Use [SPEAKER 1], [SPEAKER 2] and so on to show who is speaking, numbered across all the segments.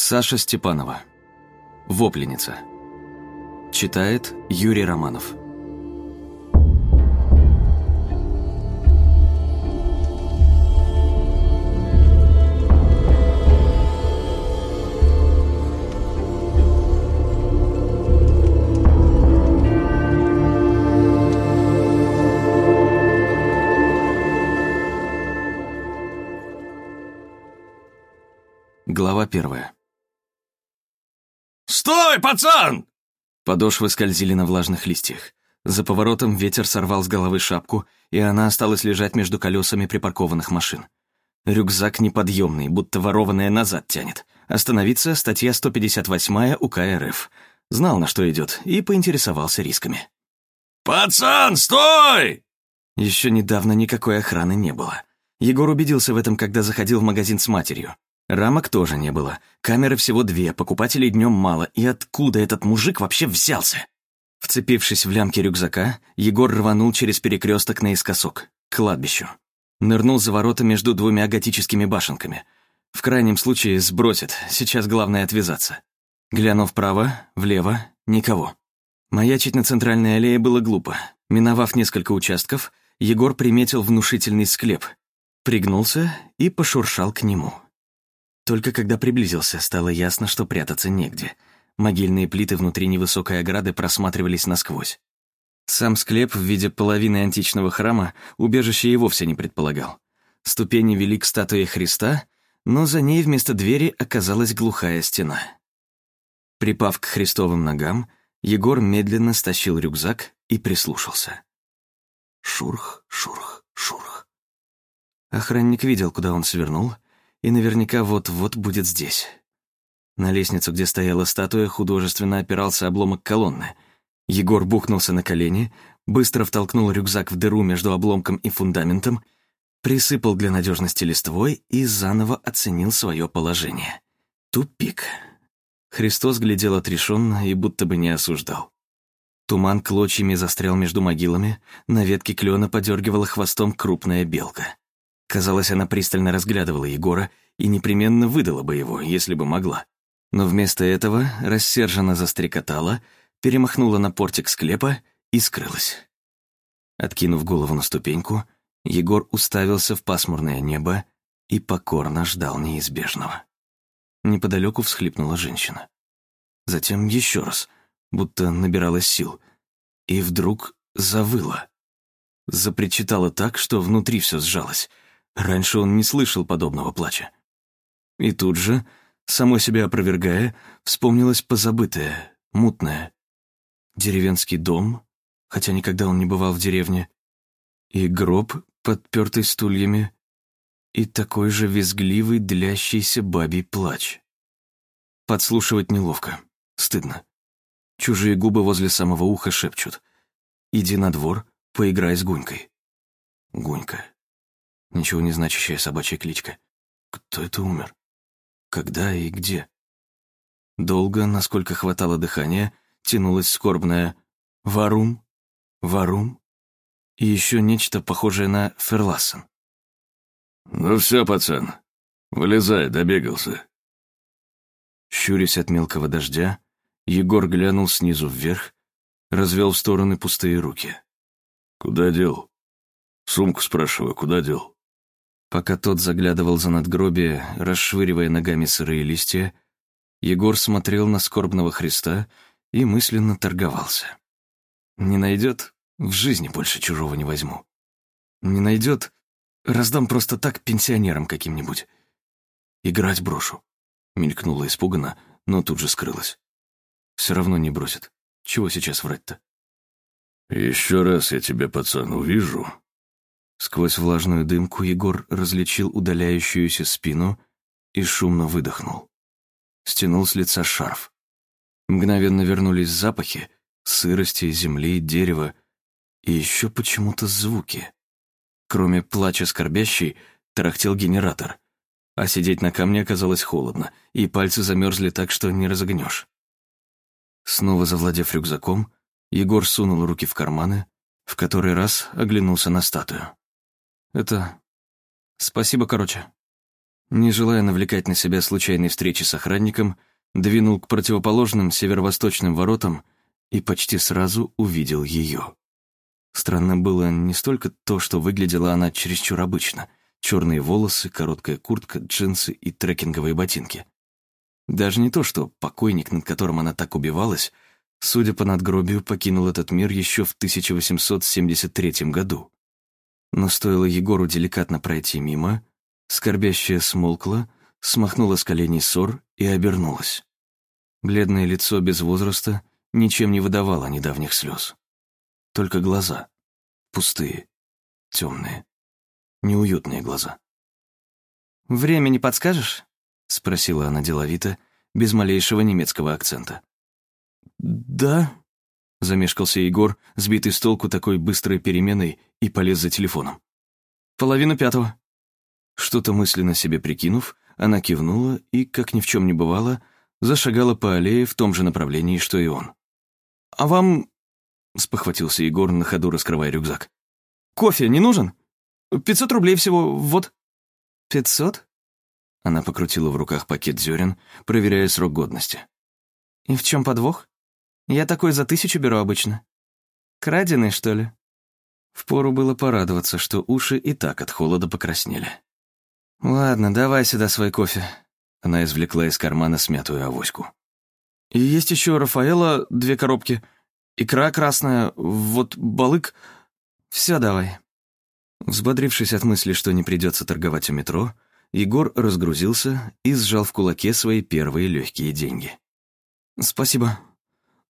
[SPEAKER 1] Саша Степанова. Вопленица. Читает Юрий Романов. Глава первая.
[SPEAKER 2] «Стой, пацан!»
[SPEAKER 1] Подошвы скользили на влажных листьях. За поворотом ветер сорвал с головы шапку, и она осталась лежать между колесами припаркованных машин. Рюкзак неподъемный, будто ворованное назад тянет. Остановиться — статья 158 УК РФ. Знал, на что идет, и поинтересовался рисками.
[SPEAKER 2] «Пацан, стой!»
[SPEAKER 1] Еще недавно никакой охраны не было. Егор убедился в этом, когда заходил в магазин с матерью. Рамок тоже не было. Камеры всего две, покупателей днем мало. И откуда этот мужик вообще взялся? Вцепившись в лямки рюкзака, Егор рванул через перекресток наискосок, к кладбищу. Нырнул за ворота между двумя готическими башенками. В крайнем случае сбросит, сейчас главное отвязаться. Глянув вправо, влево, никого. Маячить на центральной аллее было глупо. Миновав несколько участков, Егор приметил внушительный склеп, пригнулся и пошуршал к нему. Только когда приблизился, стало ясно, что прятаться негде. Могильные плиты внутри невысокой ограды просматривались насквозь. Сам склеп в виде половины античного храма убежище и вовсе не предполагал. Ступени вели к статуе Христа, но за ней вместо двери оказалась глухая стена. Припав к христовым ногам, Егор медленно стащил рюкзак и прислушался. Шурх, шурх, шурх. Охранник видел, куда он свернул — и наверняка вот-вот будет здесь. На лестницу, где стояла статуя, художественно опирался обломок колонны. Егор бухнулся на колени, быстро втолкнул рюкзак в дыру между обломком и фундаментом, присыпал для надежности листвой и заново оценил свое положение. Тупик. Христос глядел отрешенно и будто бы не осуждал. Туман клочьями застрял между могилами, на ветке клена подергивала хвостом крупная белка. Казалось, она пристально разглядывала Егора и непременно выдала бы его, если бы могла. Но вместо этого рассерженно застрекотала, перемахнула на портик склепа и скрылась. Откинув голову на ступеньку, Егор уставился в пасмурное небо и покорно ждал неизбежного. Неподалеку всхлипнула женщина. Затем еще раз, будто набиралась сил, и вдруг завыла. Запричитала так, что внутри все сжалось — Раньше он не слышал подобного плача. И тут же, само себя опровергая, вспомнилось позабытое, мутное. Деревенский дом, хотя никогда он не бывал в деревне, и гроб, подпертый стульями, и такой же визгливый, длящийся бабий плач. Подслушивать неловко, стыдно. Чужие губы возле самого уха шепчут. «Иди на двор, поиграй с Гунькой». Гунька. Ничего не значащая собачья кличка. Кто это умер? Когда и где? Долго, насколько хватало дыхания, тянулось скорбное «Варум? Варум?» и еще нечто похожее на Ферлассен.
[SPEAKER 2] «Ну все, пацан, вылезай, добегался».
[SPEAKER 1] Щурясь от мелкого дождя, Егор глянул снизу вверх, развел в стороны пустые руки.
[SPEAKER 2] «Куда дел?» «Сумку спрашиваю, куда дел?»
[SPEAKER 1] Пока тот заглядывал за надгробие, расшвыривая ногами сырые листья, Егор смотрел на скорбного Христа и мысленно торговался. «Не найдет? В жизни больше чужого не возьму. Не найдет? Раздам просто так пенсионерам каким-нибудь. Играть брошу». Мелькнула испуганно, но тут же скрылась. «Все равно не бросит. Чего сейчас врать-то?»
[SPEAKER 2] «Еще раз я тебя, пацан, увижу,
[SPEAKER 1] Сквозь влажную дымку Егор различил удаляющуюся спину и шумно выдохнул. Стянул с лица шарф. Мгновенно вернулись запахи, сырости, земли, дерева и еще почему-то звуки. Кроме плача скорбящей, тарахтел генератор, а сидеть на камне оказалось холодно, и пальцы замерзли так, что не разогнешь. Снова завладев рюкзаком, Егор сунул руки в карманы, в который раз оглянулся на статую. Это... Спасибо, короче. Не желая навлекать на себя случайной встречи с охранником, двинул к противоположным северо-восточным воротам и почти сразу увидел ее. Странно было не столько то, что выглядела она чересчур обычно. Черные волосы, короткая куртка, джинсы и трекинговые ботинки. Даже не то, что покойник, над которым она так убивалась, судя по надгробию, покинул этот мир еще в 1873 году. Но стоило Егору деликатно пройти мимо, скорбящая смолкла, смахнула с коленей ссор и обернулась. Бледное лицо без возраста ничем не выдавало недавних слез. Только глаза. Пустые, темные, неуютные глаза.
[SPEAKER 3] «Время не подскажешь?»
[SPEAKER 1] — спросила она деловито, без малейшего немецкого акцента.
[SPEAKER 3] «Да», —
[SPEAKER 1] замешкался Егор, сбитый с толку такой быстрой переменой, и полез за телефоном.
[SPEAKER 3] «Половину пятого».
[SPEAKER 1] Что-то мысленно себе прикинув, она кивнула и, как ни в чем не бывало, зашагала по аллее в том же направлении, что и он.
[SPEAKER 3] «А вам —
[SPEAKER 1] спохватился Егор, на ходу раскрывая рюкзак.
[SPEAKER 3] «Кофе не нужен? Пятьсот рублей всего, вот».
[SPEAKER 1] «Пятьсот?» Она покрутила в руках пакет зерен, проверяя срок годности.
[SPEAKER 3] «И в чем подвох? Я такой за тысячу беру обычно. Краденый, что ли?»
[SPEAKER 1] Впору было порадоваться, что уши и так от холода покраснели.
[SPEAKER 3] «Ладно, давай сюда свой кофе».
[SPEAKER 1] Она извлекла из кармана смятую авоську.
[SPEAKER 3] «И есть еще Рафаэла две коробки», Икра красная, вот балык. Все давай».
[SPEAKER 1] Взбодрившись от мысли, что не придется торговать у метро, Егор разгрузился и сжал в кулаке свои первые легкие деньги.
[SPEAKER 3] «Спасибо.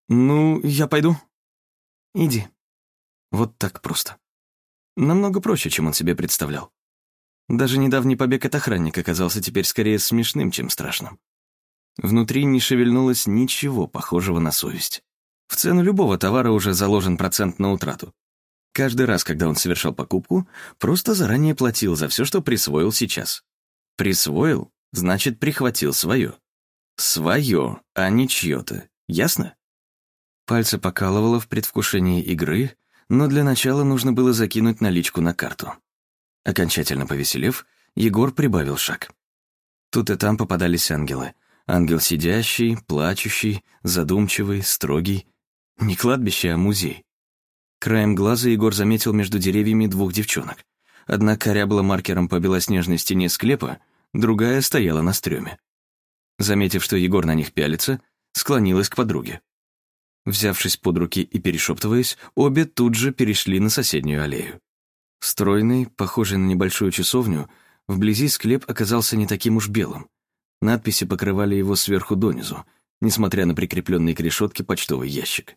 [SPEAKER 3] Ну, я пойду?»
[SPEAKER 1] «Иди». Вот так просто. Намного проще, чем он себе представлял. Даже недавний побег от охранника оказался теперь скорее смешным, чем страшным. Внутри не шевельнулось ничего похожего на совесть. В цену любого товара уже заложен процент на утрату. Каждый раз, когда он совершал покупку, просто заранее платил за все, что присвоил сейчас. Присвоил, значит, прихватил свое. Свое, а не чье-то. Ясно? Пальцы покалывало в предвкушении игры, но для начала нужно было закинуть наличку на карту. Окончательно повеселев, Егор прибавил шаг. Тут и там попадались ангелы. Ангел сидящий, плачущий, задумчивый, строгий — не кладбище, а музей. Краем глаза Егор заметил между деревьями двух девчонок. Одна корябла маркером по белоснежной стене склепа, другая стояла на стреме. Заметив, что Егор на них пялится, склонилась к подруге. Взявшись под руки и перешептываясь, обе тут же перешли на соседнюю аллею. Стройный, похожий на небольшую часовню, вблизи склеп оказался не таким уж белым. Надписи покрывали его сверху донизу, несмотря на прикрепленный к решетке почтовый ящик.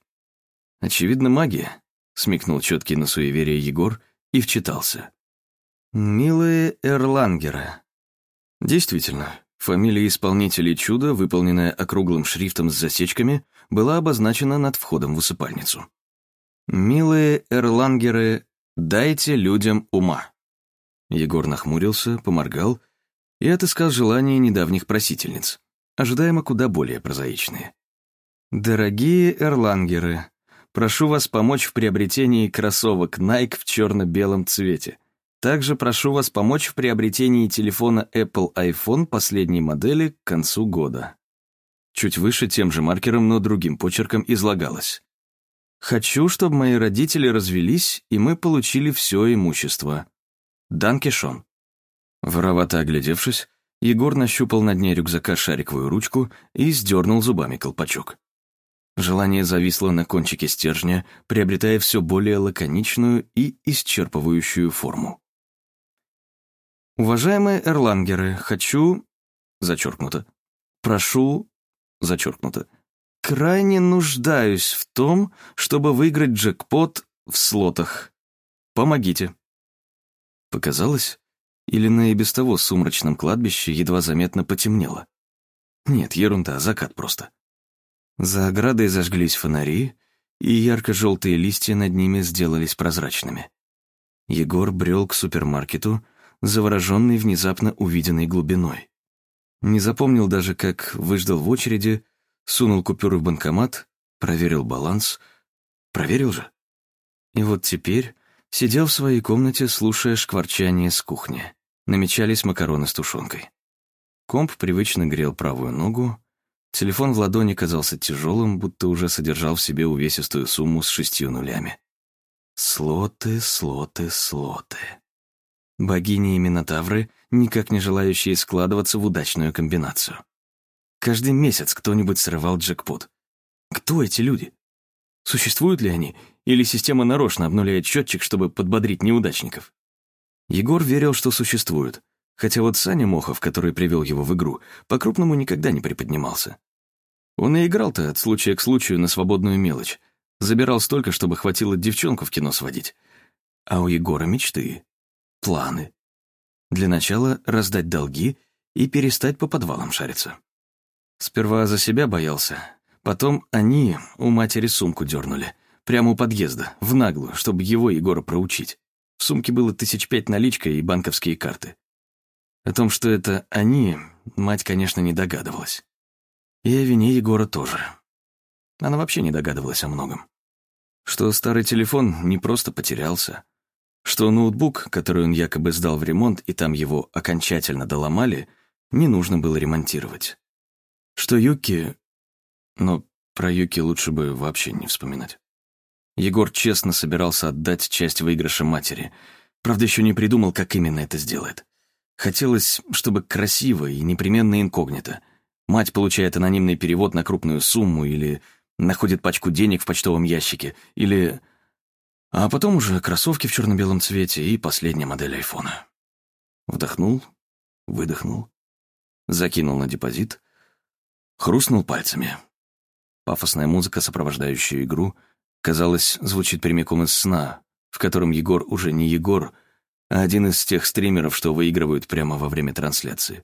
[SPEAKER 1] «Очевидно, магия», — смекнул четкий на суеверие Егор и вчитался. «Милые Эрлангеры». Действительно, фамилия исполнителей чуда, выполненная округлым шрифтом с засечками, была обозначена над входом в усыпальницу. «Милые Эрлангеры, дайте людям ума». Егор нахмурился, поморгал и отыскал желание недавних просительниц, ожидаемо куда более прозаичные. «Дорогие Эрлангеры, Прошу вас помочь в приобретении кроссовок Nike в черно-белом цвете. Также прошу вас помочь в приобретении телефона Apple iPhone последней модели к концу года. Чуть выше тем же маркером, но другим почерком излагалось. Хочу, чтобы мои родители развелись, и мы получили все имущество. Данкишон. Воровато оглядевшись, Егор нащупал на дне рюкзака шариковую ручку и сдернул зубами колпачок. Желание зависло на кончике стержня, приобретая все более лаконичную и исчерпывающую форму. «Уважаемые эрлангеры, хочу...» Зачеркнуто. «Прошу...» Зачеркнуто. «Крайне нуждаюсь в том, чтобы выиграть джекпот в слотах. Помогите». Показалось? Или на и без того сумрачном кладбище едва заметно потемнело? Нет, ерунда, закат просто. За оградой зажглись фонари, и ярко-желтые листья над ними сделались прозрачными. Егор брел к супермаркету, завороженный внезапно увиденной глубиной. Не запомнил даже, как выждал в очереди, сунул купюру в банкомат, проверил баланс. Проверил же. И вот теперь сидел в своей комнате, слушая шкварчание с кухни. Намечались макароны с тушенкой. Комп привычно грел правую ногу, телефон в ладони казался тяжелым, будто уже содержал в себе увесистую сумму с шестью нулями. Слоты, слоты, слоты. Богини и минотавры, никак не желающие складываться в удачную комбинацию. Каждый месяц кто-нибудь срывал джекпот. Кто эти люди? Существуют ли они, или система нарочно обнуляет счетчик, чтобы подбодрить неудачников? Егор верил, что существуют, хотя вот Саня Мохов, который привел его в игру, по-крупному никогда не приподнимался. Он и играл-то от случая к случаю на свободную мелочь, забирал столько, чтобы хватило девчонку в кино сводить. А у Егора мечты, планы. Для начала раздать долги и перестать по подвалам шариться. Сперва за себя боялся, потом они у матери сумку дернули, прямо у подъезда, в наглую, чтобы его, Егора, проучить. В сумке было тысяч пять наличкой и банковские карты. О том, что это они, мать, конечно, не догадывалась. И о вине Егора тоже. Она вообще не догадывалась о многом. Что старый телефон не просто потерялся, что ноутбук, который он якобы сдал в ремонт, и там его окончательно доломали, не нужно было ремонтировать. Что Юки... Но про Юки лучше бы вообще не вспоминать. Егор честно собирался отдать часть выигрыша матери. Правда, еще не придумал, как именно это сделает. Хотелось, чтобы красиво и непременно инкогнито. Мать получает анонимный перевод на крупную сумму или находит пачку денег в почтовом ящике, или... А потом уже кроссовки в черно-белом цвете и последняя модель айфона. Вдохнул, выдохнул, закинул на депозит, хрустнул пальцами. Пафосная музыка, сопровождающая игру, казалось, звучит прямиком из сна, в котором Егор уже не Егор, а один из тех стримеров, что выигрывают прямо во время трансляции.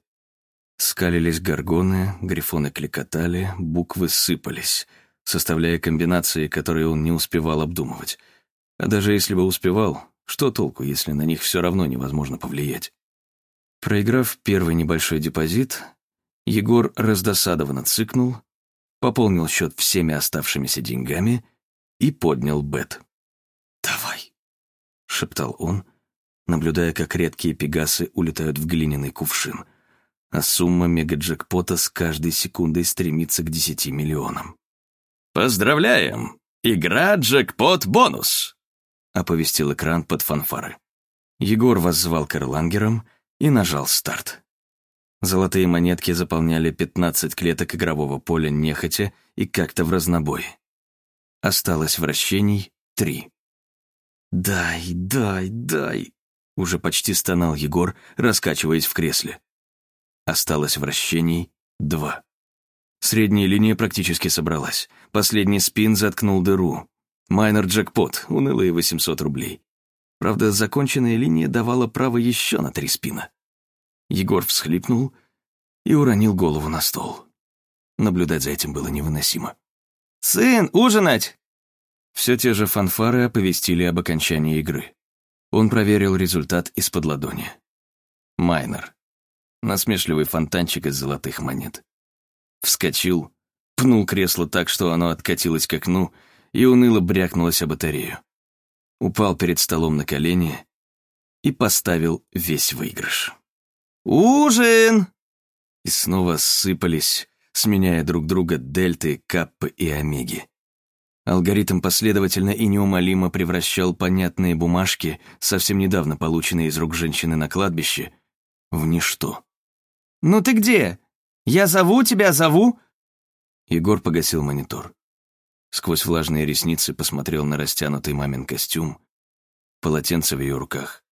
[SPEAKER 1] Скалились горгоны, грифоны кликотали, буквы сыпались, составляя комбинации, которые он не успевал обдумывать. А даже если бы успевал, что толку, если на них все равно невозможно повлиять? Проиграв первый небольшой депозит, Егор раздосадованно цыкнул, пополнил счет всеми оставшимися деньгами и поднял бет. «Давай», — шептал он, наблюдая, как редкие пегасы улетают в глиняный кувшин — а сумма мегаджекпота с каждой секундой стремится к 10 миллионам.
[SPEAKER 2] «Поздравляем! Игра «Джекпот бонус!»
[SPEAKER 1] — оповестил экран под фанфары. Егор воззвал к эрлангерам и нажал старт. Золотые монетки заполняли 15 клеток игрового поля нехотя и как-то в разнобой. Осталось вращений три. «Дай, дай, дай!» — уже почти стонал Егор, раскачиваясь в кресле. Осталось вращений два. Средняя линия практически собралась. Последний спин заткнул дыру. Майнер джекпот, унылые 800 рублей. Правда, законченная линия давала право еще на три спина. Егор всхлипнул и уронил голову на стол. Наблюдать за этим было невыносимо.
[SPEAKER 3] «Сын, ужинать!»
[SPEAKER 1] Все те же фанфары оповестили об окончании игры. Он проверил результат из-под ладони. Майнер насмешливый фонтанчик из золотых монет. Вскочил, пнул кресло так, что оно откатилось к окну и уныло брякнулось о батарею. Упал перед столом на колени и поставил весь выигрыш.
[SPEAKER 3] «Ужин!»
[SPEAKER 1] И снова сыпались, сменяя друг друга дельты, каппы и омеги. Алгоритм последовательно и неумолимо превращал понятные бумажки, совсем недавно полученные из рук женщины на кладбище, в ничто.
[SPEAKER 3] «Ну ты где? Я зову тебя, зову!»
[SPEAKER 1] Егор погасил монитор. Сквозь влажные ресницы посмотрел на растянутый мамин костюм, полотенце в ее руках,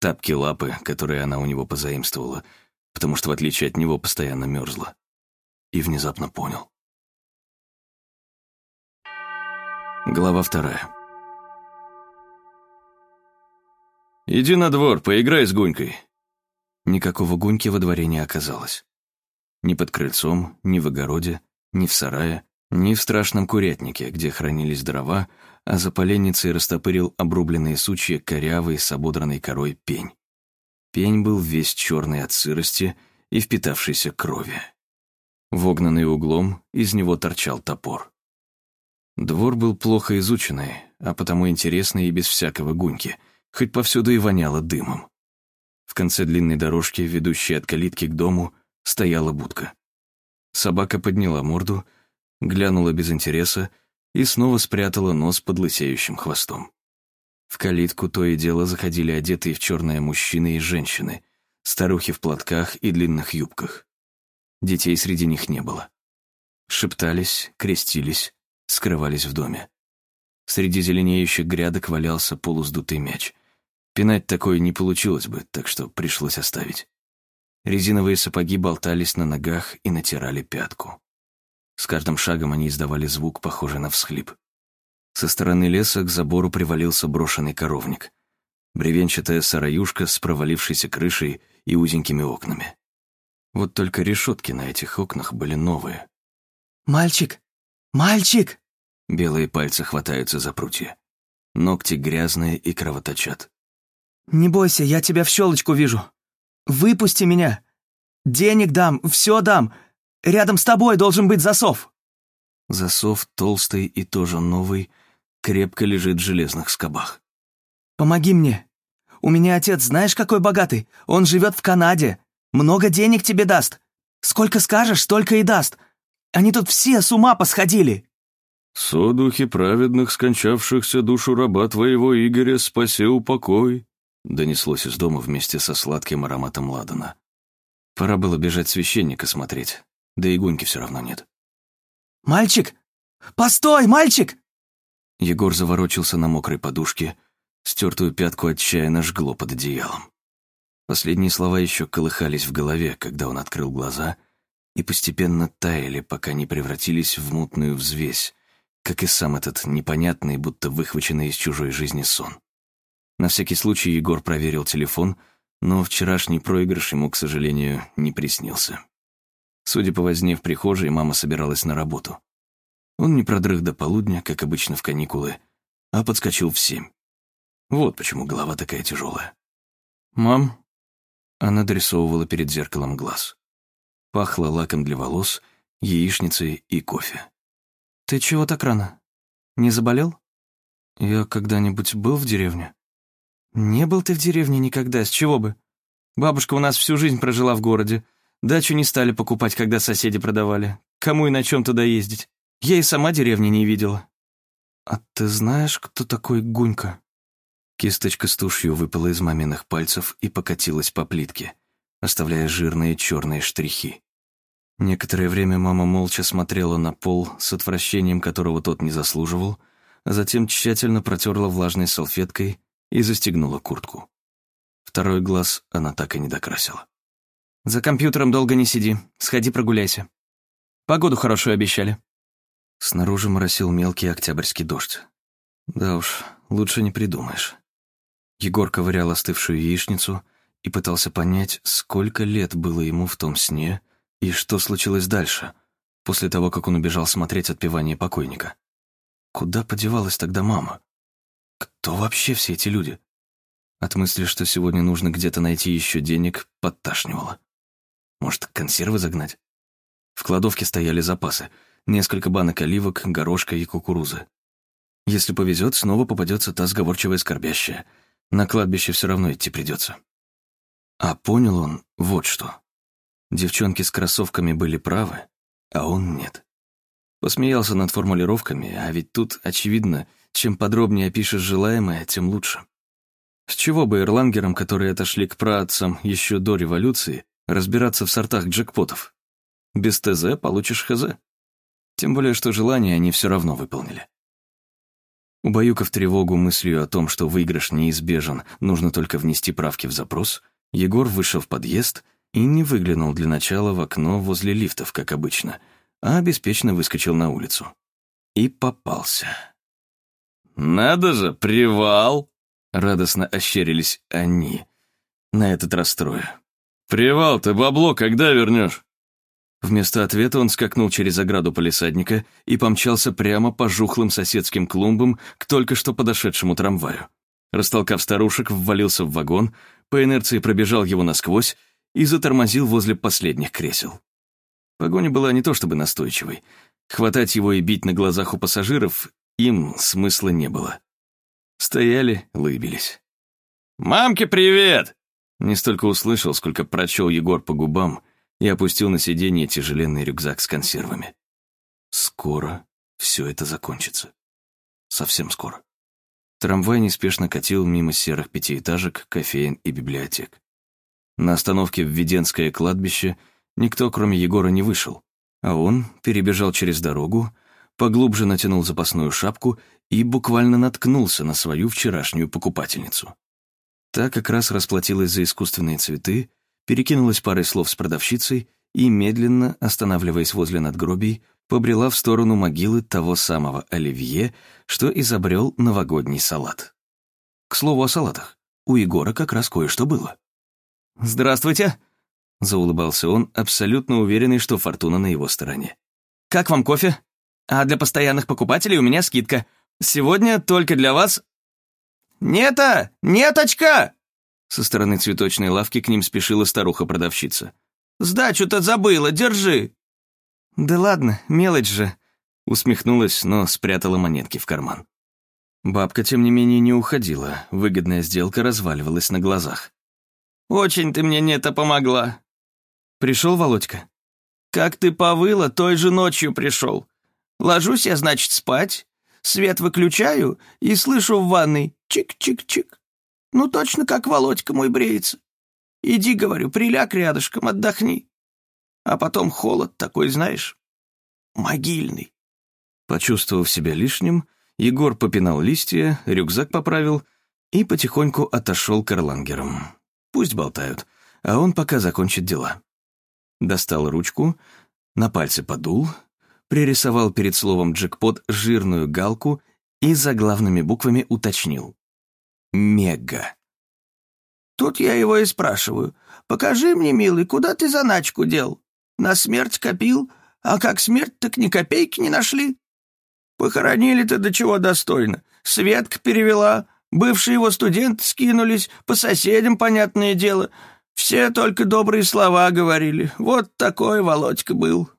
[SPEAKER 1] тапки-лапы, которые она у него позаимствовала, потому что, в отличие от него, постоянно мерзла. И внезапно понял. Глава вторая.
[SPEAKER 2] «Иди на двор, поиграй с Гунькой»,
[SPEAKER 1] Никакого гуньки во дворе не оказалось. Ни под крыльцом, ни в огороде, ни в сарае, ни в страшном курятнике, где хранились дрова, а за поленницей растопырил обрубленные сучья корявый с ободранной корой пень. Пень был весь черный от сырости и впитавшейся крови. Вогнанный углом, из него торчал топор. Двор был плохо изученный, а потому интересный и без всякого гуньки, хоть повсюду и воняло дымом. В конце длинной дорожки, ведущей от калитки к дому, стояла будка. Собака подняла морду, глянула без интереса и снова спрятала нос под лысеющим хвостом. В калитку то и дело заходили одетые в черное мужчины и женщины, старухи в платках и длинных юбках. Детей среди них не было. Шептались, крестились, скрывались в доме. Среди зеленеющих грядок валялся полуздутый мяч. Пинать такое не получилось бы, так что пришлось оставить. Резиновые сапоги болтались на ногах и натирали пятку. С каждым шагом они издавали звук, похожий на всхлип. Со стороны леса к забору привалился брошенный коровник. Бревенчатая сараюшка с провалившейся крышей и узенькими окнами. Вот только решетки на этих окнах были новые.
[SPEAKER 3] «Мальчик! Мальчик!»
[SPEAKER 1] Белые пальцы хватаются за прутья. Ногти грязные и кровоточат.
[SPEAKER 3] «Не бойся, я тебя в щелочку вижу. Выпусти меня. Денег дам, все дам. Рядом с тобой должен быть засов».
[SPEAKER 1] Засов толстый и тоже новый, крепко лежит в железных скобах.
[SPEAKER 3] «Помоги мне. У меня отец, знаешь, какой богатый? Он живет в Канаде. Много денег тебе даст. Сколько скажешь, столько и даст. Они тут все с ума посходили».
[SPEAKER 2] «Со духи праведных, скончавшихся душу раба твоего Игоря, спаси упокой», донеслось из дома вместе со сладким ароматом ладана.
[SPEAKER 1] Пора было бежать священника смотреть, да и Гуньки все равно нет.
[SPEAKER 3] «Мальчик! Постой, мальчик!»
[SPEAKER 1] Егор заворочился на мокрой подушке, стертую пятку отчаянно жгло под одеялом. Последние слова еще колыхались в голове, когда он открыл глаза и постепенно таяли, пока не превратились в мутную взвесь, как и сам этот непонятный, будто выхваченный из чужой жизни сон. На всякий случай Егор проверил телефон, но вчерашний проигрыш ему, к сожалению, не приснился. Судя по возне в прихожей, мама собиралась на работу. Он не продрых до полудня, как обычно в каникулы, а подскочил в семь. Вот почему голова такая тяжелая. «Мам?» Она дорисовывала перед зеркалом глаз. Пахло лаком для волос, яичницей и кофе.
[SPEAKER 3] «Ты чего так рано? Не заболел?»
[SPEAKER 1] «Я когда-нибудь был в деревне?»
[SPEAKER 3] «Не был ты в деревне никогда, с чего бы? Бабушка у нас всю жизнь прожила в городе. Дачу не стали покупать, когда соседи продавали. Кому и на чем туда ездить? Я и сама деревни не видела».
[SPEAKER 1] «А ты знаешь, кто такой Гунька?» Кисточка с тушью выпала из маминых пальцев и покатилась по плитке, оставляя жирные черные штрихи. Некоторое время мама молча смотрела на пол с отвращением, которого тот не заслуживал, а затем тщательно протерла влажной салфеткой и застегнула куртку. Второй глаз она так и не докрасила.
[SPEAKER 3] «За компьютером долго не сиди, сходи прогуляйся. Погоду хорошую обещали».
[SPEAKER 1] Снаружи моросил мелкий октябрьский дождь. Да уж, лучше не придумаешь. Егор ковырял остывшую яичницу и пытался понять, сколько лет было ему в том сне и что случилось дальше, после того, как он убежал смотреть отпевание покойника. Куда подевалась тогда мама? Кто вообще все эти люди? От мысли, что сегодня нужно где-то найти еще денег, подташнивало. Может, консервы загнать? В кладовке стояли запасы. Несколько банок оливок, горошка и кукурузы. Если повезет, снова попадется та сговорчивая скорбящая — на кладбище все равно идти придется. А понял он вот что. Девчонки с кроссовками были правы, а он нет. Посмеялся над формулировками, а ведь тут, очевидно, чем подробнее опишешь желаемое, тем лучше. С чего бы ирлангерам, которые отошли к праотцам еще до революции, разбираться в сортах джекпотов? Без ТЗ получишь ХЗ. Тем более, что желание они все равно выполнили. Убаюкав тревогу мыслью о том, что выигрыш неизбежен, нужно только внести правки в запрос, Егор вышел в подъезд и не выглянул для начала в окно возле лифтов, как обычно, а беспечно выскочил на улицу. И попался.
[SPEAKER 2] «Надо же, привал!»
[SPEAKER 1] — радостно ощерились они, на этот расстроя.
[SPEAKER 2] «Привал, ты бабло когда вернешь?»
[SPEAKER 1] Вместо ответа он скакнул через ограду полисадника и помчался прямо по жухлым соседским клумбам к только что подошедшему трамваю. Растолкав старушек, ввалился в вагон, по инерции пробежал его насквозь и затормозил возле последних кресел. Погоня была не то чтобы настойчивой. Хватать его и бить на глазах у пассажиров им смысла не было. Стояли, лыбились.
[SPEAKER 2] «Мамке привет!»
[SPEAKER 1] Не столько услышал, сколько прочел Егор по губам, и опустил на сиденье тяжеленный рюкзак с консервами. Скоро все это закончится. Совсем скоро. Трамвай неспешно катил мимо серых пятиэтажек, кофеин и библиотек. На остановке в Веденское кладбище никто, кроме Егора, не вышел, а он перебежал через дорогу, поглубже натянул запасную шапку и буквально наткнулся на свою вчерашнюю покупательницу. Та как раз расплатилась за искусственные цветы, перекинулась парой слов с продавщицей и, медленно, останавливаясь возле надгробий, побрела в сторону могилы того самого Оливье, что изобрел новогодний салат. К слову о салатах, у Егора как раз кое-что было.
[SPEAKER 3] «Здравствуйте!» — заулыбался он, абсолютно уверенный, что фортуна на его стороне. «Как вам кофе? А для постоянных покупателей у меня скидка. Сегодня только для вас...» «Нета! Неточка!» Со стороны цветочной лавки к ним спешила старуха-продавщица. «Сдачу-то забыла, держи!» «Да ладно, мелочь же», — усмехнулась, но спрятала монетки в карман. Бабка, тем не менее, не уходила, выгодная сделка разваливалась на глазах. «Очень ты мне не-то помогла». «Пришел Володька?» «Как ты повыла, той же ночью пришел. Ложусь я, значит, спать, свет выключаю и слышу в ванной чик-чик-чик. Ну, точно как Володька мой бреется. Иди, говорю, приляг рядышком, отдохни. А потом холод такой, знаешь, могильный.
[SPEAKER 1] Почувствовав себя лишним, Егор попинал листья, рюкзак поправил и потихоньку отошел к эрлангерам. Пусть болтают, а он пока закончит дела. Достал ручку, на пальце подул, пририсовал перед словом «джекпот» жирную галку и заглавными буквами уточнил. «Мега».
[SPEAKER 3] Тут я его и спрашиваю. «Покажи мне, милый, куда ты заначку дел?» На смерть копил, а как смерть, так ни копейки не нашли. Похоронили-то до чего достойно. Светка перевела, бывшие его студенты скинулись, по соседям, понятное дело. Все только добрые слова говорили. Вот такой Володька был».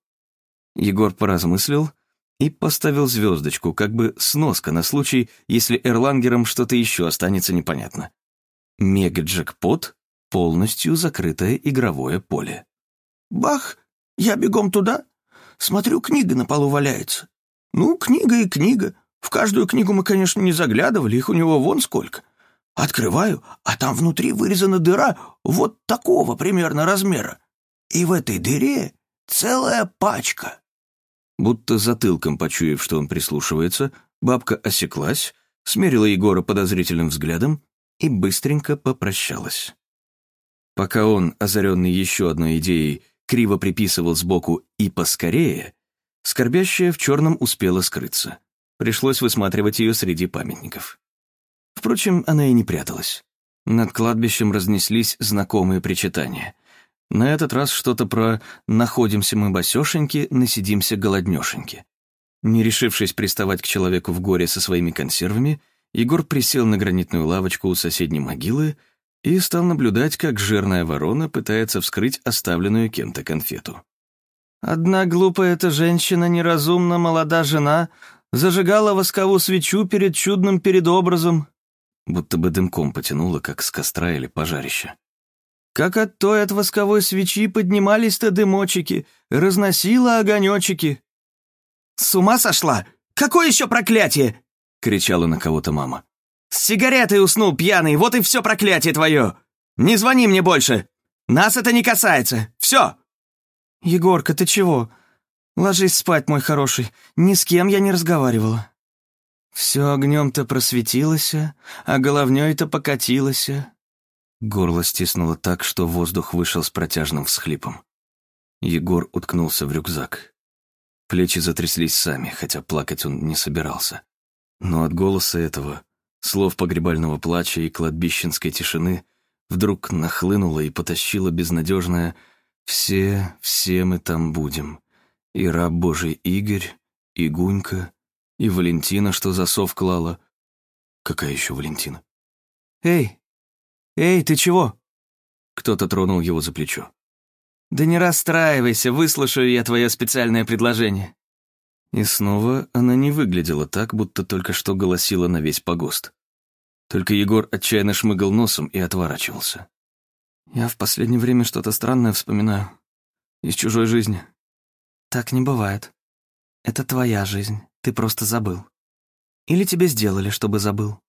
[SPEAKER 1] Егор поразмыслил и поставил звездочку, как бы сноска на случай, если Эрлангером что-то еще останется непонятно. Мега-джекпот — полностью закрытое игровое поле.
[SPEAKER 3] Бах! Я бегом туда. Смотрю, книга на полу валяется. Ну, книга и книга. В каждую книгу мы, конечно, не заглядывали, их у него вон сколько. Открываю, а там внутри вырезана дыра вот такого примерно размера. И в этой дыре целая пачка.
[SPEAKER 1] Будто затылком почуяв, что он прислушивается, бабка осеклась, смерила Егора подозрительным взглядом и быстренько попрощалась. Пока он, озаренный еще одной идеей, криво приписывал сбоку «и поскорее», скорбящая в черном успела скрыться. Пришлось высматривать ее среди памятников. Впрочем, она и не пряталась. Над кладбищем разнеслись знакомые причитания. На этот раз что-то про «находимся мы босешеньки, насидимся голоднешеньки». Не решившись приставать к человеку в горе со своими консервами, Егор присел на гранитную лавочку у соседней могилы и стал наблюдать, как жирная ворона пытается вскрыть оставленную кем-то конфету.
[SPEAKER 3] «Одна глупая эта женщина, неразумно молода жена, зажигала восковую свечу перед чудным передобразом»,
[SPEAKER 1] будто бы дымком потянуло, как с костра или пожарища.
[SPEAKER 3] «Как от той от восковой свечи поднимались-то дымочки, разносила огонечики». «С ума сошла? Какое еще проклятие?» — кричала на кого-то мама. С сигаретой уснул пьяный, вот и все проклятие твое! Не звони мне больше! Нас это не касается! Все!» «Егорка, ты чего? Ложись спать, мой хороший. Ни с кем я не разговаривала». «Все огнем-то просветилось, а головней-то покатилось».
[SPEAKER 1] Горло стиснуло так, что воздух вышел с протяжным всхлипом. Егор уткнулся в рюкзак. Плечи затряслись сами, хотя плакать он не собирался. Но от голоса этого слов погребального плача и кладбищенской тишины вдруг нахлынуло и потащило безнадежное «Все, все мы там будем». И раб Божий Игорь, и Гунька, и Валентина, что засов клала. Какая еще Валентина?
[SPEAKER 3] «Эй! Эй, ты чего?»
[SPEAKER 1] Кто-то тронул его за плечо.
[SPEAKER 3] «Да не расстраивайся, выслушаю я твое специальное предложение».
[SPEAKER 1] И снова она не выглядела так, будто только что голосила на весь погост. Только Егор отчаянно шмыгал носом и отворачивался.
[SPEAKER 3] «Я в последнее время что-то странное вспоминаю.
[SPEAKER 2] Из чужой жизни.
[SPEAKER 3] Так не бывает. Это твоя жизнь, ты просто забыл. Или тебе сделали, чтобы забыл.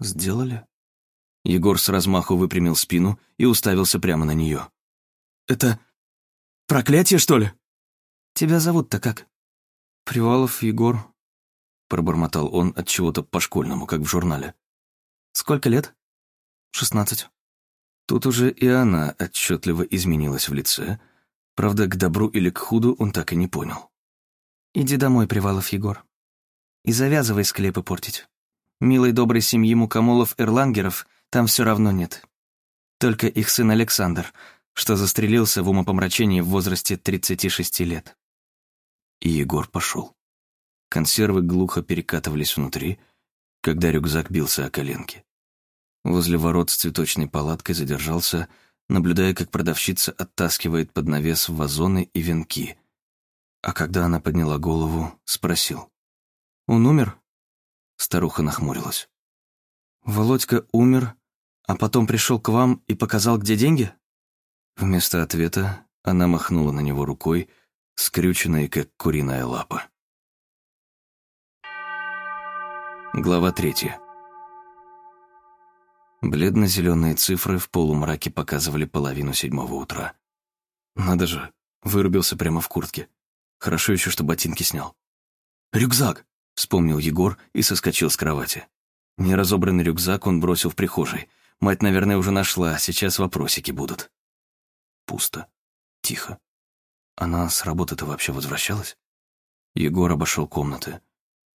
[SPEAKER 2] Сделали? Егор с размаху выпрямил спину и уставился прямо на нее.
[SPEAKER 3] Это проклятие, что ли? Тебя зовут-то как?
[SPEAKER 2] Привалов Егор, пробормотал он от чего-то по-школьному, как в журнале.
[SPEAKER 3] Сколько лет? Шестнадцать.
[SPEAKER 2] Тут уже и она отчетливо изменилась в лице, правда, к добру или к худу он так и не понял.
[SPEAKER 3] «Иди домой, Привалов Егор, и завязывай склепы портить. Милой доброй семьи Мукомолов-Эрлангеров там все равно нет. Только их сын Александр, что застрелился в умопомрачении в возрасте 36 лет».
[SPEAKER 2] И Егор пошел. Консервы глухо перекатывались внутри, когда рюкзак бился о коленки. Возле ворот с цветочной палаткой задержался, наблюдая, как продавщица оттаскивает под навес вазоны и венки. А когда она подняла голову, спросил. «Он умер?» Старуха нахмурилась.
[SPEAKER 3] «Володька умер, а потом пришел к вам и показал, где деньги?»
[SPEAKER 2] Вместо ответа она махнула на него рукой, скрюченной, как куриная лапа. Глава третья. Бледно-зеленые цифры в полумраке показывали половину седьмого утра. Надо же, вырубился прямо в куртке. Хорошо еще, что ботинки снял. «Рюкзак!» — вспомнил Егор и соскочил с кровати. Неразобранный рюкзак он бросил в прихожей. Мать, наверное, уже нашла, сейчас вопросики будут. Пусто. Тихо. Она с работы-то вообще возвращалась? Егор обошел комнаты.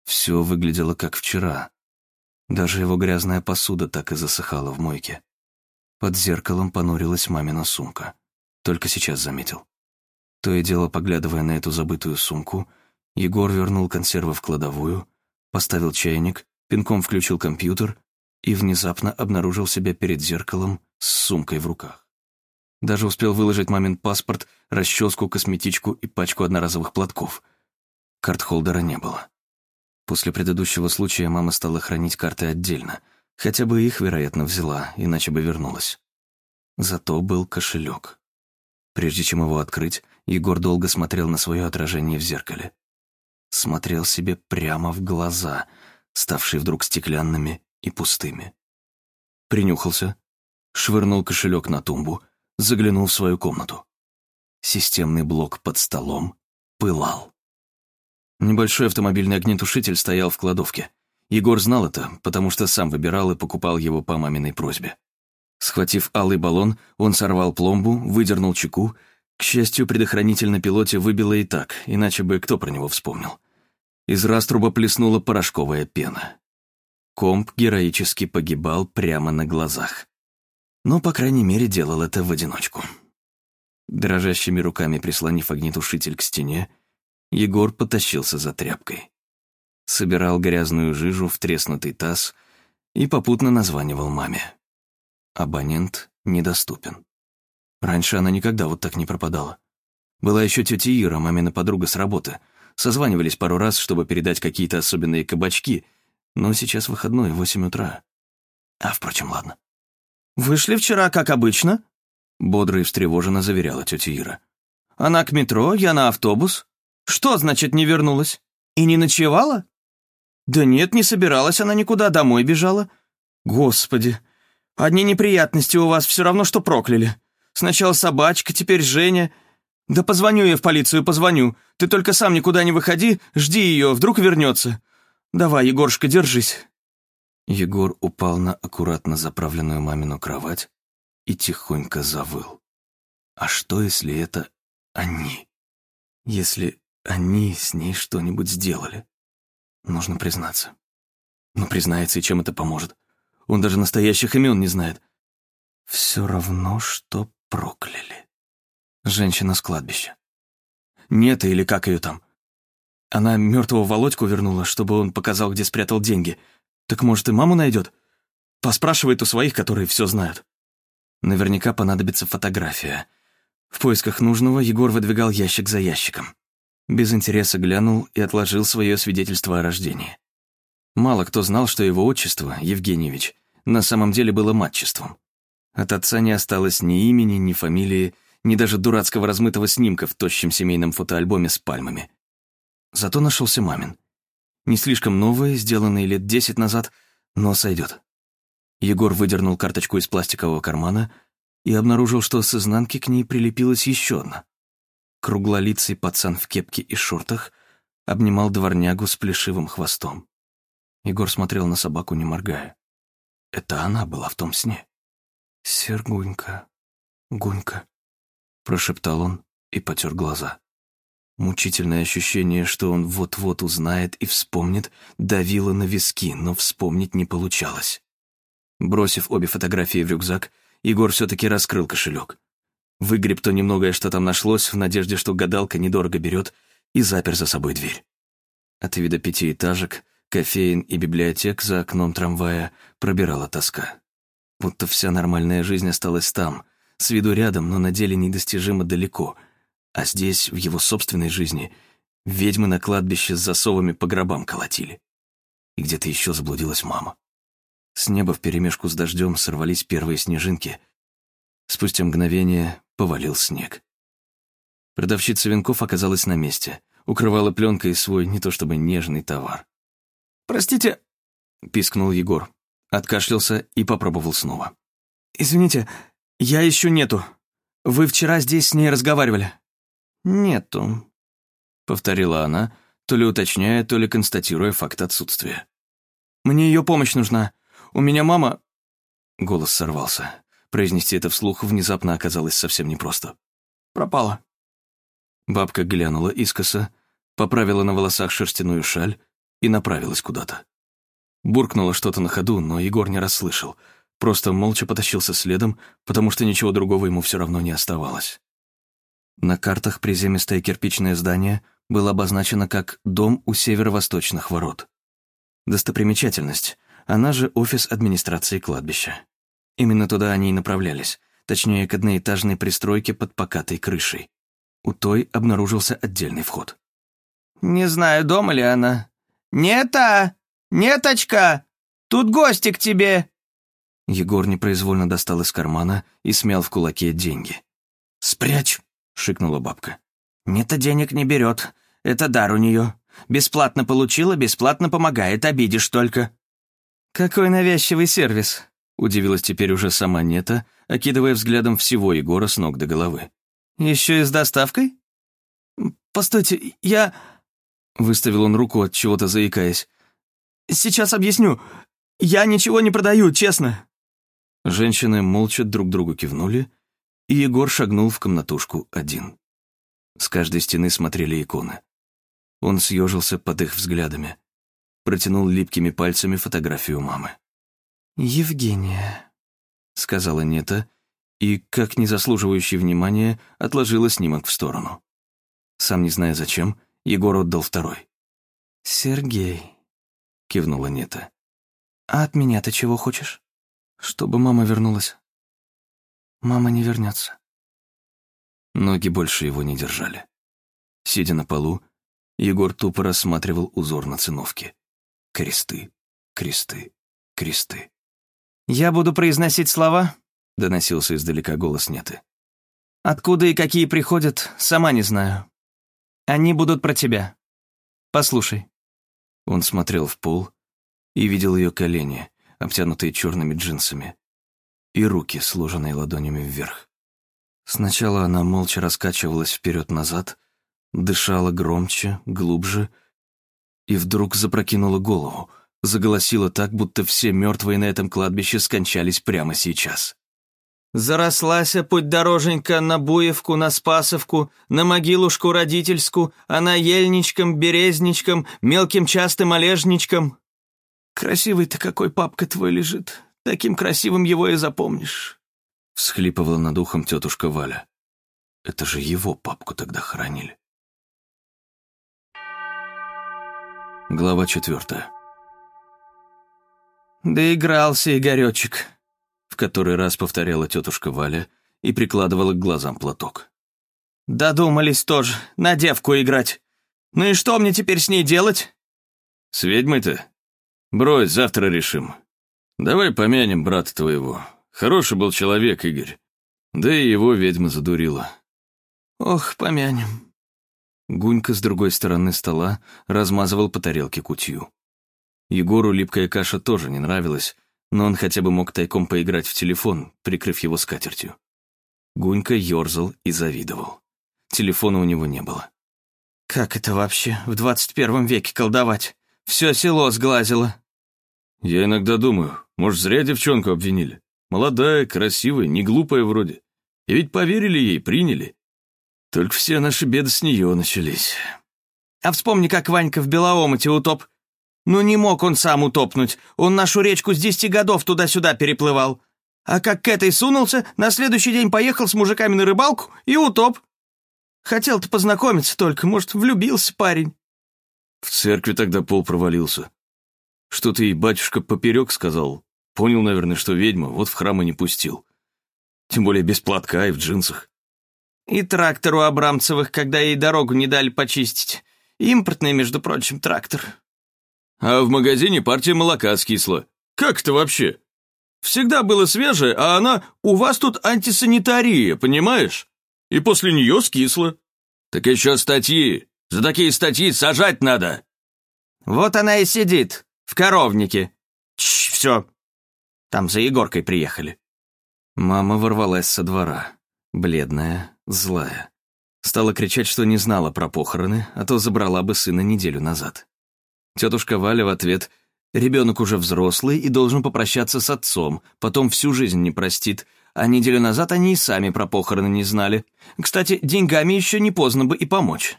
[SPEAKER 2] Все выглядело как вчера, даже его грязная посуда так и засыхала в мойке. Под зеркалом понурилась мамина сумка. Только сейчас заметил. То и дело, поглядывая на эту забытую сумку, Егор вернул консервы в кладовую, поставил чайник, пинком включил компьютер и внезапно обнаружил себя перед зеркалом с сумкой в руках. Даже успел выложить мамин паспорт, расческу, косметичку и пачку одноразовых платков. Карт-холдера не было. После предыдущего случая мама стала хранить карты отдельно. Хотя бы их, вероятно, взяла, иначе бы вернулась. Зато был кошелек. Прежде чем его открыть, Егор долго смотрел на свое отражение в зеркале. Смотрел себе прямо в глаза, ставшие вдруг стеклянными и пустыми. Принюхался, швырнул кошелек на тумбу, заглянул в свою комнату. Системный блок под столом пылал. Небольшой автомобильный огнетушитель стоял в кладовке. Егор знал это, потому что сам выбирал и покупал его по маминой просьбе. Схватив алый баллон, он сорвал пломбу, выдернул чеку. К счастью, предохранитель на пилоте выбило и так, иначе бы кто про него вспомнил. Из раструба плеснула порошковая пена. Комп героически погибал прямо на глазах. Но, по крайней мере, делал это в одиночку. Дрожащими руками прислонив огнетушитель к стене, Егор потащился за тряпкой. Собирал грязную жижу в треснутый таз и попутно названивал маме. Абонент недоступен. Раньше она никогда вот так не пропадала. Была еще тетя Ира, мамина подруга с работы. Созванивались пару раз, чтобы передать какие-то особенные кабачки, но сейчас выходной, восемь утра. А, впрочем, ладно.
[SPEAKER 3] «Вышли вчера, как обычно?»
[SPEAKER 2] Бодро и встревоженно заверяла тетя Ира.
[SPEAKER 3] «Она к метро, я на автобус. Что значит не вернулась? И не ночевала? Да нет, не собиралась она никуда, домой бежала. Господи, одни неприятности у вас все равно, что прокляли. Сначала собачка, теперь Женя. Да позвоню я в полицию, позвоню. Ты только сам никуда не выходи, жди ее, вдруг вернется. Давай, Егорушка, держись.
[SPEAKER 2] Егор упал на аккуратно заправленную мамину кровать и тихонько завыл. А что, если это они? Если они с ней что-нибудь сделали. Нужно признаться. Но признается, и чем это поможет? Он даже настоящих имен не знает. Все равно, что прокляли. Женщина с кладбища. Нет, или как ее там? Она мертвого Володьку вернула, чтобы он показал, где спрятал деньги. Так может, и маму найдет? Поспрашивает у своих, которые все знают. Наверняка понадобится фотография. В поисках нужного Егор выдвигал ящик за ящиком. Без интереса глянул и отложил свое свидетельство о рождении. Мало кто знал, что его отчество, Евгеньевич, на самом деле было матчеством. От отца не осталось ни имени, ни фамилии,
[SPEAKER 1] ни даже дурацкого размытого снимка в тощем семейном фотоальбоме с пальмами. Зато нашелся мамин. Не слишком новый, сделанный лет десять назад, но сойдет. Егор выдернул карточку из пластикового кармана и обнаружил, что с изнанки к ней прилепилась еще одна. Круглолицый пацан в кепке и шортах обнимал дворнягу с плешивым хвостом. Егор смотрел на собаку, не моргая. Это она была в том сне. «Сергунька, Гунька», — прошептал он и потер глаза. Мучительное ощущение, что он вот-вот узнает и вспомнит, давило на виски, но вспомнить не получалось. Бросив обе фотографии в рюкзак, Егор все-таки раскрыл кошелек. Выгреб то немногое, что там нашлось, в надежде, что гадалка недорого берет, и запер за собой дверь. От вида пятиэтажек, кофеин и библиотек за окном трамвая пробирала тоска. Будто вся нормальная жизнь осталась там, с виду рядом, но на деле недостижимо далеко. А здесь, в его собственной жизни, ведьмы на кладбище с засовами по гробам колотили. И где-то еще заблудилась мама. С неба вперемешку с дождем сорвались первые снежинки. Спустя мгновение повалил снег. Продавщица венков оказалась на месте, укрывала пленкой свой не то чтобы нежный товар.
[SPEAKER 3] «Простите», — пискнул Егор, откашлялся и попробовал снова. «Извините, я еще нету. Вы вчера здесь с ней разговаривали?»
[SPEAKER 1] «Нету», — повторила она, то ли уточняя, то ли констатируя факт отсутствия.
[SPEAKER 3] «Мне ее помощь нужна. У меня мама...»
[SPEAKER 1] Голос сорвался. Произнести это вслух внезапно оказалось совсем непросто.
[SPEAKER 3] «Пропала».
[SPEAKER 1] Бабка глянула искоса, поправила на волосах шерстяную шаль и направилась куда-то. Буркнула что-то на ходу, но Егор не расслышал, просто молча потащился следом, потому что ничего другого ему все равно не оставалось. На картах приземистое кирпичное здание было обозначено как «Дом у северо-восточных ворот». Достопримечательность она же офис администрации кладбища. Именно туда они и направлялись, точнее, к одноэтажной пристройке под покатой крышей. У той обнаружился отдельный вход.
[SPEAKER 4] «Не знаю, дома ли она. Нета! Неточка! Тут гости к тебе!»
[SPEAKER 1] Егор непроизвольно достал из кармана и смял в кулаке деньги.
[SPEAKER 4] «Спрячь!» — шикнула бабка.
[SPEAKER 3] «Нета денег не берет. Это дар у нее. Бесплатно получила, бесплатно помогает, обидишь только».
[SPEAKER 1] «Какой навязчивый сервис!» — удивилась теперь уже сама Нета, окидывая взглядом всего Егора с ног до головы.
[SPEAKER 3] «Еще и с доставкой?» «Постойте, я...» Выставил он руку, от чего-то заикаясь. «Сейчас объясню. Я ничего не продаю, честно».
[SPEAKER 1] Женщины молча друг другу кивнули, и Егор шагнул в комнатушку один. С каждой стены смотрели иконы. Он съежился под их взглядами протянул липкими пальцами фотографию мамы.
[SPEAKER 3] «Евгения», — сказала Нета, и, как не заслуживающий внимания, отложила снимок в сторону. Сам не зная зачем, Егор отдал второй. «Сергей», — кивнула Нета. «А от меня ты чего хочешь?» «Чтобы мама вернулась». «Мама не вернется».
[SPEAKER 1] Ноги больше его не держали. Сидя на полу, Егор тупо рассматривал узор на циновке. Кресты, кресты, кресты.
[SPEAKER 3] «Я буду произносить слова?»
[SPEAKER 1] — доносился издалека голос Неты.
[SPEAKER 3] «Откуда и какие приходят, сама не знаю. Они будут про тебя. Послушай».
[SPEAKER 1] Он смотрел в пол и видел ее колени, обтянутые черными джинсами, и руки, сложенные ладонями вверх. Сначала она молча раскачивалась вперед-назад, дышала громче, глубже — и вдруг запрокинула голову, заголосила так, будто все мертвые на этом кладбище скончались прямо сейчас.
[SPEAKER 4] «Зарослася путь дороженька на Буевку, на Спасовку, на могилушку родительскую, а на ельничком, березничком, мелким частым олежничком».
[SPEAKER 3] «Красивый ты какой папка твой лежит, таким красивым его и запомнишь»,
[SPEAKER 1] всхлипывала над ухом тетушка Валя. Это же его папку тогда хоронили. Глава четвертая.
[SPEAKER 3] «Доигрался, Игоречек», —
[SPEAKER 1] в который раз повторяла тетушка Валя и прикладывала к глазам платок.
[SPEAKER 3] «Додумались тоже, на девку играть. Ну и что мне теперь с ней делать?»
[SPEAKER 2] «С ведьмой-то? Брось, завтра решим. Давай помянем брата твоего. Хороший был человек, Игорь. Да и его ведьма задурила.
[SPEAKER 3] Ох, помянем.
[SPEAKER 2] Гунька с другой стороны стола размазывал по тарелке кутью. Егору липкая каша тоже не нравилась, но он хотя бы мог тайком поиграть в телефон, прикрыв его скатертью. Гунька ерзал и завидовал. Телефона у него не было.
[SPEAKER 3] «Как это вообще в двадцать первом веке колдовать? Все село сглазило».
[SPEAKER 2] «Я иногда думаю, может, зря девчонку обвинили. Молодая, красивая, не глупая вроде. И ведь поверили ей, приняли. Только все наши беды с нее начались».
[SPEAKER 3] «А вспомни, как Ванька в Белоомуте утоп. Ну не мог он сам утопнуть, он нашу речку с десяти годов туда-сюда переплывал. А как к этой сунулся, на следующий день поехал с мужиками на рыбалку и утоп. Хотел-то познакомиться только, может, влюбился парень.
[SPEAKER 2] В церкви тогда пол провалился. Что ты батюшка поперек сказал. Понял, наверное, что ведьма, вот в храм и не пустил. Тем более без платка и в джинсах.
[SPEAKER 3] И трактору Абрамцевых, когда ей дорогу не дали почистить. Импортный, между прочим, трактор.
[SPEAKER 2] А в магазине партия молока скисла. Как это вообще? Всегда было свежее, а она «у вас тут антисанитария, понимаешь?» И после нее скисла. Так еще статьи. За такие статьи сажать надо.
[SPEAKER 3] Вот она и сидит, в коровнике. Чш, все. Там за Егоркой приехали.
[SPEAKER 2] Мама ворвалась со двора. Бледная, злая. Стала кричать, что не знала про похороны, а то забрала бы сына неделю назад. Тетушка Валя в ответ «Ребенок уже взрослый и должен попрощаться с отцом, потом всю жизнь не простит, а неделю назад они и сами про похороны не знали. Кстати, деньгами еще не поздно бы и помочь».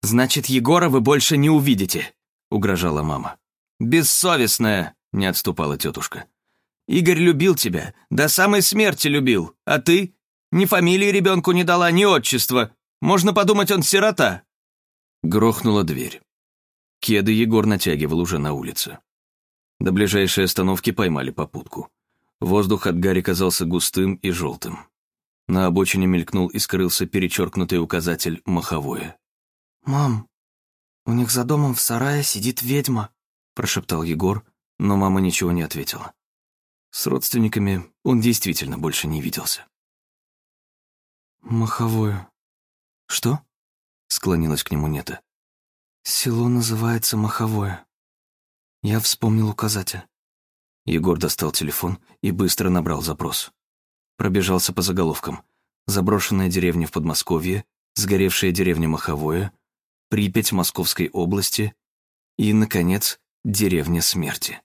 [SPEAKER 3] «Значит, Егора вы больше не увидите», — угрожала мама.
[SPEAKER 2] «Бессовестная», — не отступала тетушка.
[SPEAKER 3] «Игорь любил тебя, до самой смерти любил, а ты? Ни фамилии ребенку не дала, ни отчества. Можно подумать, он сирота».
[SPEAKER 2] Грохнула дверь. Кеды Егор натягивал уже на улице. До ближайшей остановки поймали попутку. Воздух от Гарри казался густым и желтым. На обочине мелькнул и скрылся перечеркнутый указатель «Маховое».
[SPEAKER 3] «Мам, у них за домом в сарае сидит ведьма»,
[SPEAKER 2] прошептал Егор, но мама ничего не ответила. С родственниками он действительно больше не виделся.
[SPEAKER 3] «Маховое. Что?»
[SPEAKER 2] склонилась к нему Нета.
[SPEAKER 3] «Село называется Маховое. Я вспомнил указатель».
[SPEAKER 2] Егор достал телефон и быстро набрал запрос. Пробежался по заголовкам. Заброшенная деревня в Подмосковье, сгоревшая деревня Маховое, Припять Московской области и, наконец, деревня смерти.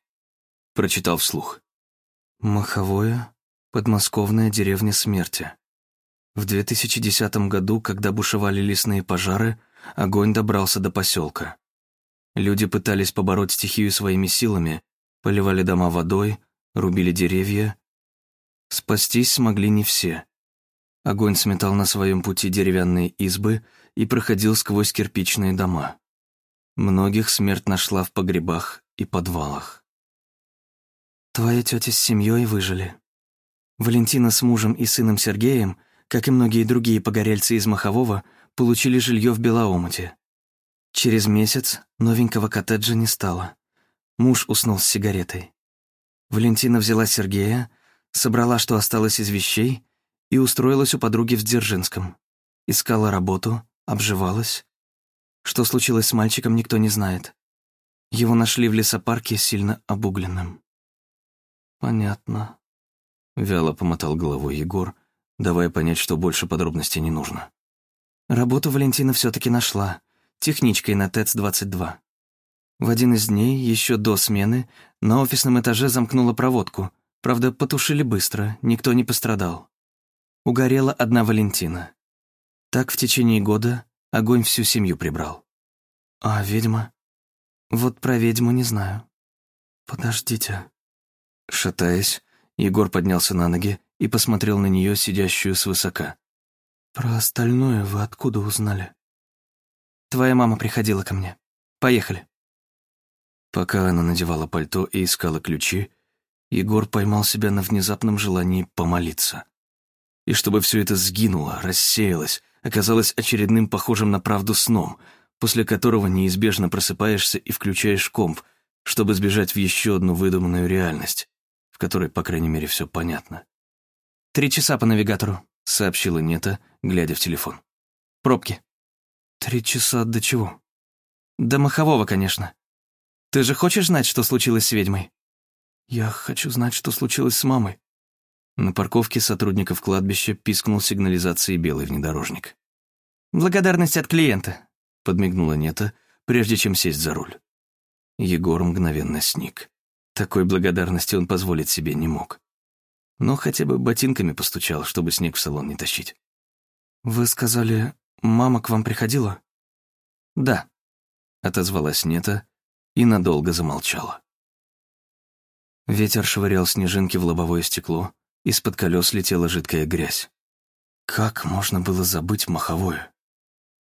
[SPEAKER 2] Прочитал вслух.
[SPEAKER 3] Маховое, подмосковная деревня смерти. В 2010 году, когда бушевали лесные пожары, огонь добрался до поселка. Люди пытались побороть стихию своими силами, поливали дома водой, рубили деревья. Спастись смогли не все. Огонь сметал на своем пути деревянные избы и проходил сквозь кирпичные дома. Многих смерть нашла в погребах и подвалах. Твоя тетя с семьей выжили. Валентина с мужем и сыном Сергеем, как и многие другие погорельцы из Махового, получили жилье в Белоомуте. Через месяц новенького коттеджа не стало. Муж уснул с сигаретой. Валентина взяла Сергея, собрала, что осталось из вещей, и устроилась у подруги в Дзержинском. Искала работу, обживалась. Что случилось с мальчиком, никто не знает. Его нашли в лесопарке сильно обугленным. «Понятно», — вяло помотал головой Егор, давая понять, что больше подробностей не нужно. Работу Валентина все таки нашла, техничкой на ТЭЦ-22. В один из дней, еще до смены, на офисном этаже замкнула проводку. Правда, потушили быстро, никто не пострадал. Угорела одна Валентина. Так в течение года огонь всю семью прибрал. А ведьма? Вот про ведьму не знаю. Подождите. Шатаясь, Егор поднялся на ноги и посмотрел на нее, сидящую свысока. Про остальное вы откуда узнали? Твоя мама приходила ко мне. Поехали». Пока она надевала пальто и искала ключи, Егор поймал себя на внезапном желании помолиться. И чтобы все это сгинуло, рассеялось, оказалось очередным похожим на правду сном, после которого неизбежно просыпаешься и включаешь комп, чтобы сбежать в еще одну выдуманную реальность, в которой, по крайней мере, все понятно. «Три часа по навигатору.
[SPEAKER 2] — сообщила Нета, глядя в телефон.
[SPEAKER 3] «Пробки». «Три часа до чего?» «До Махового, конечно. Ты же хочешь знать, что случилось с ведьмой?»
[SPEAKER 2] «Я хочу знать, что случилось с мамой». На парковке сотрудников кладбища пискнул сигнализацией белый внедорожник.
[SPEAKER 3] «Благодарность от клиента», —
[SPEAKER 2] подмигнула Нета, прежде чем сесть за руль. Егор мгновенно сник. Такой благодарности он позволить себе не мог. Но хотя бы ботинками постучал, чтобы снег в салон не тащить.
[SPEAKER 3] «Вы сказали, мама к вам приходила?»
[SPEAKER 2] «Да», — отозвалась Нета и надолго замолчала. Ветер швырял снежинки в лобовое стекло, из-под колес летела жидкая грязь. Как можно было забыть маховое?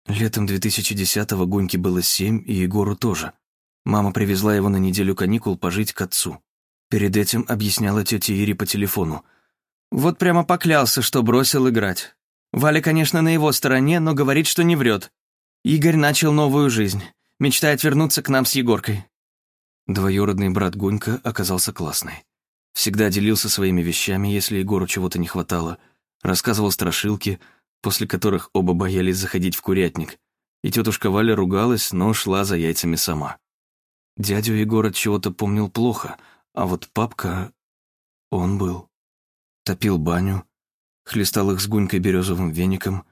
[SPEAKER 2] Летом 2010-го Гуньке было семь, и Егору тоже. Мама привезла его на неделю каникул пожить к отцу. Перед этим объясняла тетя Ире по телефону.
[SPEAKER 3] «Вот прямо поклялся, что бросил играть. Валя, конечно, на его стороне, но говорит, что не врет. Игорь начал новую жизнь. Мечтает вернуться к нам с Егоркой».
[SPEAKER 2] Двоюродный брат Гунька оказался классный. Всегда делился своими вещами, если Егору чего-то не хватало. Рассказывал страшилки — после которых оба боялись заходить в курятник, и тетушка Валя ругалась, но шла за яйцами сама. Дядю Егор от чего-то помнил плохо, а вот папка... он был. Топил баню, хлестал их с гунькой березовым веником,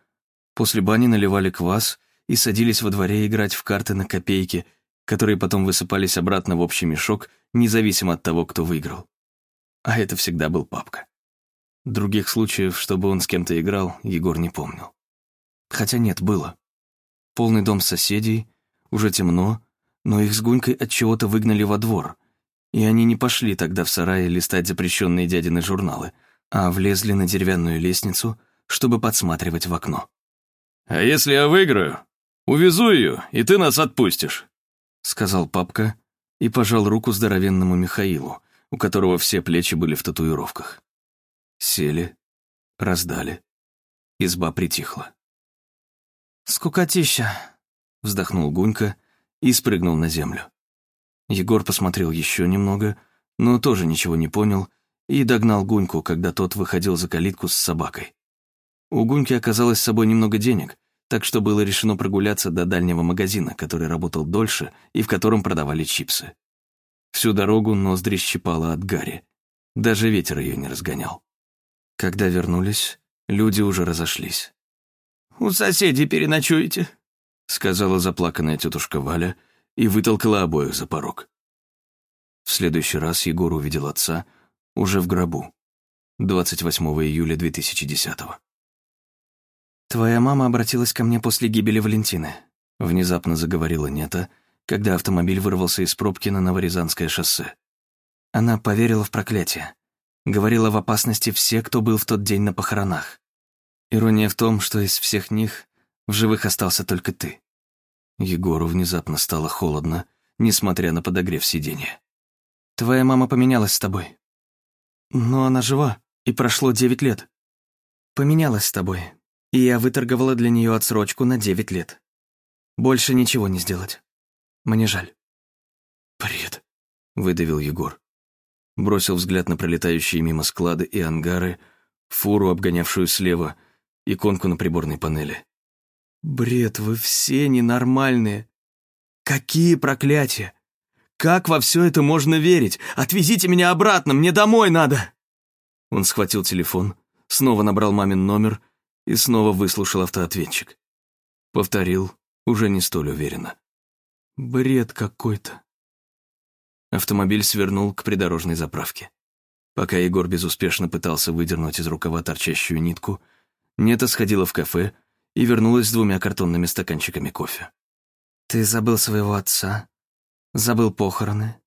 [SPEAKER 2] после бани наливали квас и садились во дворе играть в карты на копейки, которые потом высыпались обратно в общий мешок, независимо от того, кто выиграл. А это всегда был папка. Других случаев, чтобы он с кем-то играл, Егор не помнил. Хотя нет, было. Полный дом соседей, уже темно, но их с Гунькой от чего-то выгнали во двор, и они не пошли тогда в сарае листать запрещенные дядины журналы, а влезли на деревянную лестницу, чтобы подсматривать в окно.
[SPEAKER 1] «А если я выиграю, увезу ее, и ты нас отпустишь»,
[SPEAKER 2] сказал папка и пожал руку здоровенному Михаилу, у которого все плечи были в татуировках. Сели, раздали. Изба притихла.
[SPEAKER 3] «Скукотища», — вздохнул Гунька и спрыгнул на землю.
[SPEAKER 2] Егор посмотрел еще немного, но тоже ничего не понял и догнал Гуньку, когда тот выходил за калитку с собакой. У Гуньки оказалось с собой немного денег, так что было решено прогуляться до дальнего магазина, который работал дольше и в котором продавали чипсы. Всю дорогу ноздри щипала от гари. Даже ветер ее не разгонял. Когда вернулись, люди уже разошлись.
[SPEAKER 3] «У соседей переночуете», —
[SPEAKER 2] сказала заплаканная тетушка Валя и вытолкала обоих за порог. В следующий раз Егор увидел отца уже в гробу, 28 июля 2010-го.
[SPEAKER 3] «Твоя мама обратилась ко мне после гибели Валентины», —
[SPEAKER 2] внезапно заговорила Нета, когда автомобиль вырвался из пробки на Новорязанское шоссе.
[SPEAKER 3] Она поверила в проклятие. Говорила в опасности все, кто был в тот день на похоронах. Ирония в том, что из всех них в живых остался только ты.
[SPEAKER 2] Егору внезапно стало холодно, несмотря на подогрев сиденья.
[SPEAKER 3] Твоя мама поменялась с тобой. Но она жива, и прошло девять лет. Поменялась с тобой, и я выторговала для нее отсрочку на девять лет. Больше ничего не сделать. Мне жаль.
[SPEAKER 2] «Бред», — выдавил Егор бросил взгляд на пролетающие мимо склады и ангары, фуру, обгонявшую слева, иконку на приборной панели.
[SPEAKER 3] «Бред, вы все ненормальные! Какие проклятия! Как во все это можно верить? Отвезите меня обратно, мне домой надо!»
[SPEAKER 2] Он схватил телефон, снова набрал мамин номер и снова выслушал автоответчик. Повторил, уже не столь уверенно.
[SPEAKER 3] «Бред какой-то!»
[SPEAKER 2] Автомобиль свернул к придорожной заправке. Пока Егор безуспешно пытался выдернуть из рукава торчащую нитку, Нета сходила в кафе и вернулась с двумя картонными стаканчиками кофе.
[SPEAKER 3] «Ты забыл своего отца, забыл похороны,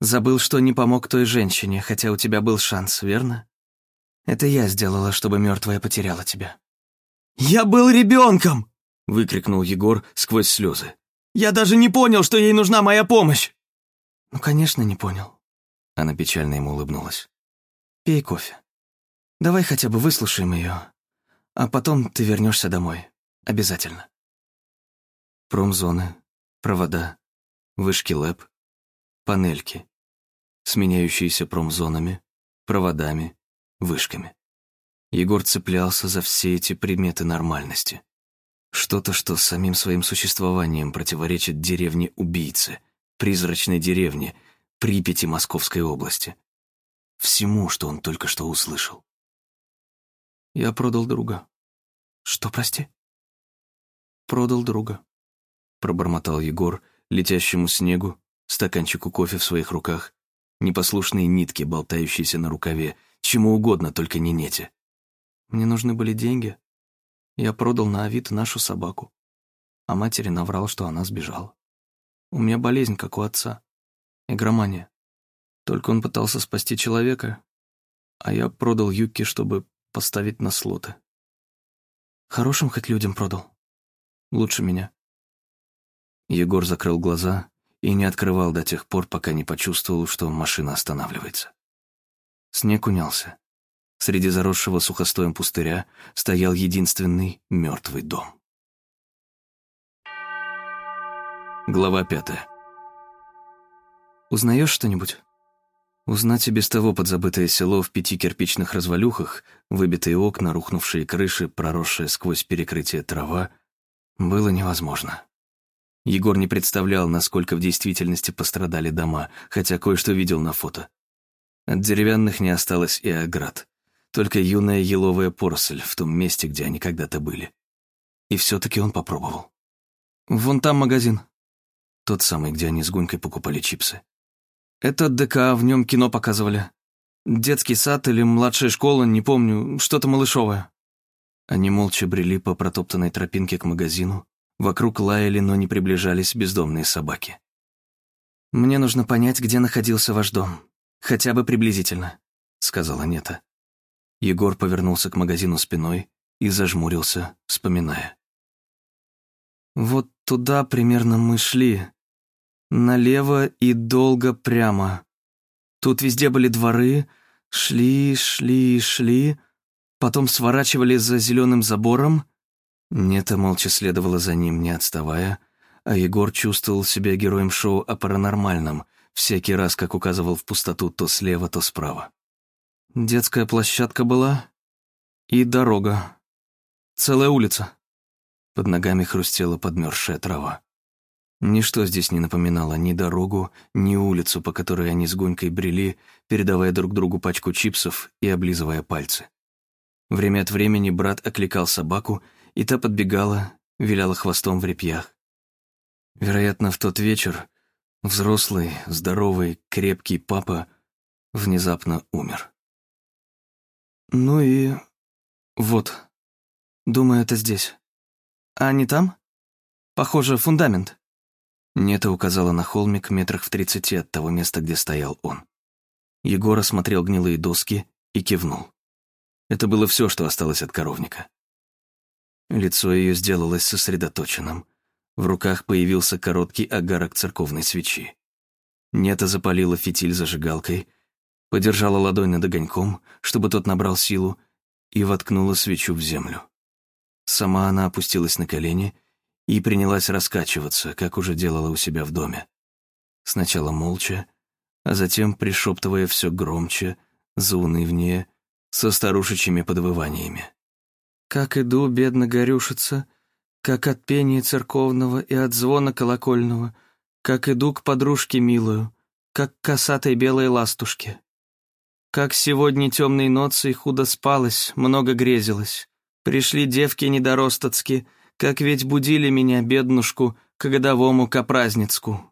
[SPEAKER 3] забыл, что не помог той женщине, хотя у тебя был шанс, верно? Это я сделала, чтобы мертвая потеряла тебя». «Я был ребенком!» — выкрикнул Егор сквозь слезы. «Я даже не понял, что ей нужна моя помощь!» «Ну, конечно, не понял».
[SPEAKER 2] Она печально ему улыбнулась.
[SPEAKER 3] «Пей кофе. Давай хотя бы выслушаем ее, а потом ты вернешься домой. Обязательно».
[SPEAKER 2] Промзоны, провода, вышки ЛЭП, панельки, сменяющиеся промзонами, проводами, вышками. Егор цеплялся за все эти предметы нормальности. Что-то, что самим своим существованием противоречит деревне убийцы, призрачной деревне, Припяти Московской области. Всему, что он только что услышал.
[SPEAKER 3] Я продал друга. Что, прости? Продал друга.
[SPEAKER 2] Пробормотал Егор, летящему снегу, стаканчику кофе в своих руках, непослушные нитки, болтающиеся на рукаве, чему угодно, только не нете.
[SPEAKER 3] Мне нужны были деньги. Я продал на Авито нашу собаку. А матери наврал, что она сбежала. У меня болезнь, как у отца. Игромания. Только он пытался спасти человека, а я продал Юки, чтобы поставить на слоты. Хорошим хоть людям продал. Лучше меня.
[SPEAKER 2] Егор закрыл глаза и не открывал до тех пор, пока не почувствовал, что машина останавливается. Снег унялся. Среди заросшего сухостоем пустыря стоял единственный мертвый дом. Глава пятая.
[SPEAKER 3] «Узнаешь что-нибудь?» Узнать и без того подзабытое село в пяти кирпичных развалюхах, выбитые окна, рухнувшие крыши, проросшая сквозь перекрытие трава, было невозможно. Егор не представлял, насколько в действительности пострадали дома, хотя кое-что видел на фото. От деревянных не осталось и оград. Только юная еловая поросль в том месте, где они когда-то были. И все-таки он попробовал. «Вон там магазин». Тот самый, где они с Гунькой покупали чипсы. «Это ДК, в нем кино показывали. Детский сад или младшая школа, не помню, что-то малышовое». Они молча брели по протоптанной тропинке к магазину. Вокруг лаяли, но не приближались бездомные собаки. «Мне нужно понять, где находился ваш дом. Хотя бы приблизительно», — сказала Нета. Егор повернулся к магазину спиной и зажмурился, вспоминая. «Вот туда примерно мы шли. Налево и долго прямо. Тут везде были дворы, шли, шли, шли, потом сворачивали за зеленым забором». Нета молча следовала за ним, не отставая, а Егор чувствовал себя героем шоу о паранормальном, всякий раз, как указывал в пустоту то слева, то справа. Детская площадка была и дорога. Целая улица. Под ногами хрустела подмерзшая трава. Ничто здесь не напоминало ни дорогу, ни улицу, по которой они с Гунькой брели, передавая друг другу пачку чипсов и облизывая пальцы. Время от времени брат окликал собаку, и та подбегала, виляла хвостом в репьях. Вероятно, в тот вечер взрослый, здоровый, крепкий папа внезапно умер. «Ну и... вот. Думаю, это здесь. А не там? Похоже, фундамент». Нета указала на холмик метрах в тридцати от того места, где стоял он. Егор осмотрел гнилые доски и кивнул. Это было все, что осталось от коровника. Лицо ее сделалось сосредоточенным. В руках появился короткий огарок церковной свечи. Нета запалила фитиль зажигалкой — подержала ладонь над огоньком, чтобы тот набрал силу, и воткнула свечу в землю. Сама она опустилась на колени и принялась раскачиваться, как уже делала у себя в доме. Сначала молча, а затем пришептывая все громче, заунывнее, со старушечьими подвываниями. «Как иду, бедно горюшица, как от пения церковного и от звона колокольного, как иду к подружке милую, как к косатой белой ластушке. Как сегодня темной ночью худо спалось, много грезилось. Пришли девки недоростацки, как ведь будили меня, беднушку, к годовому капразницку.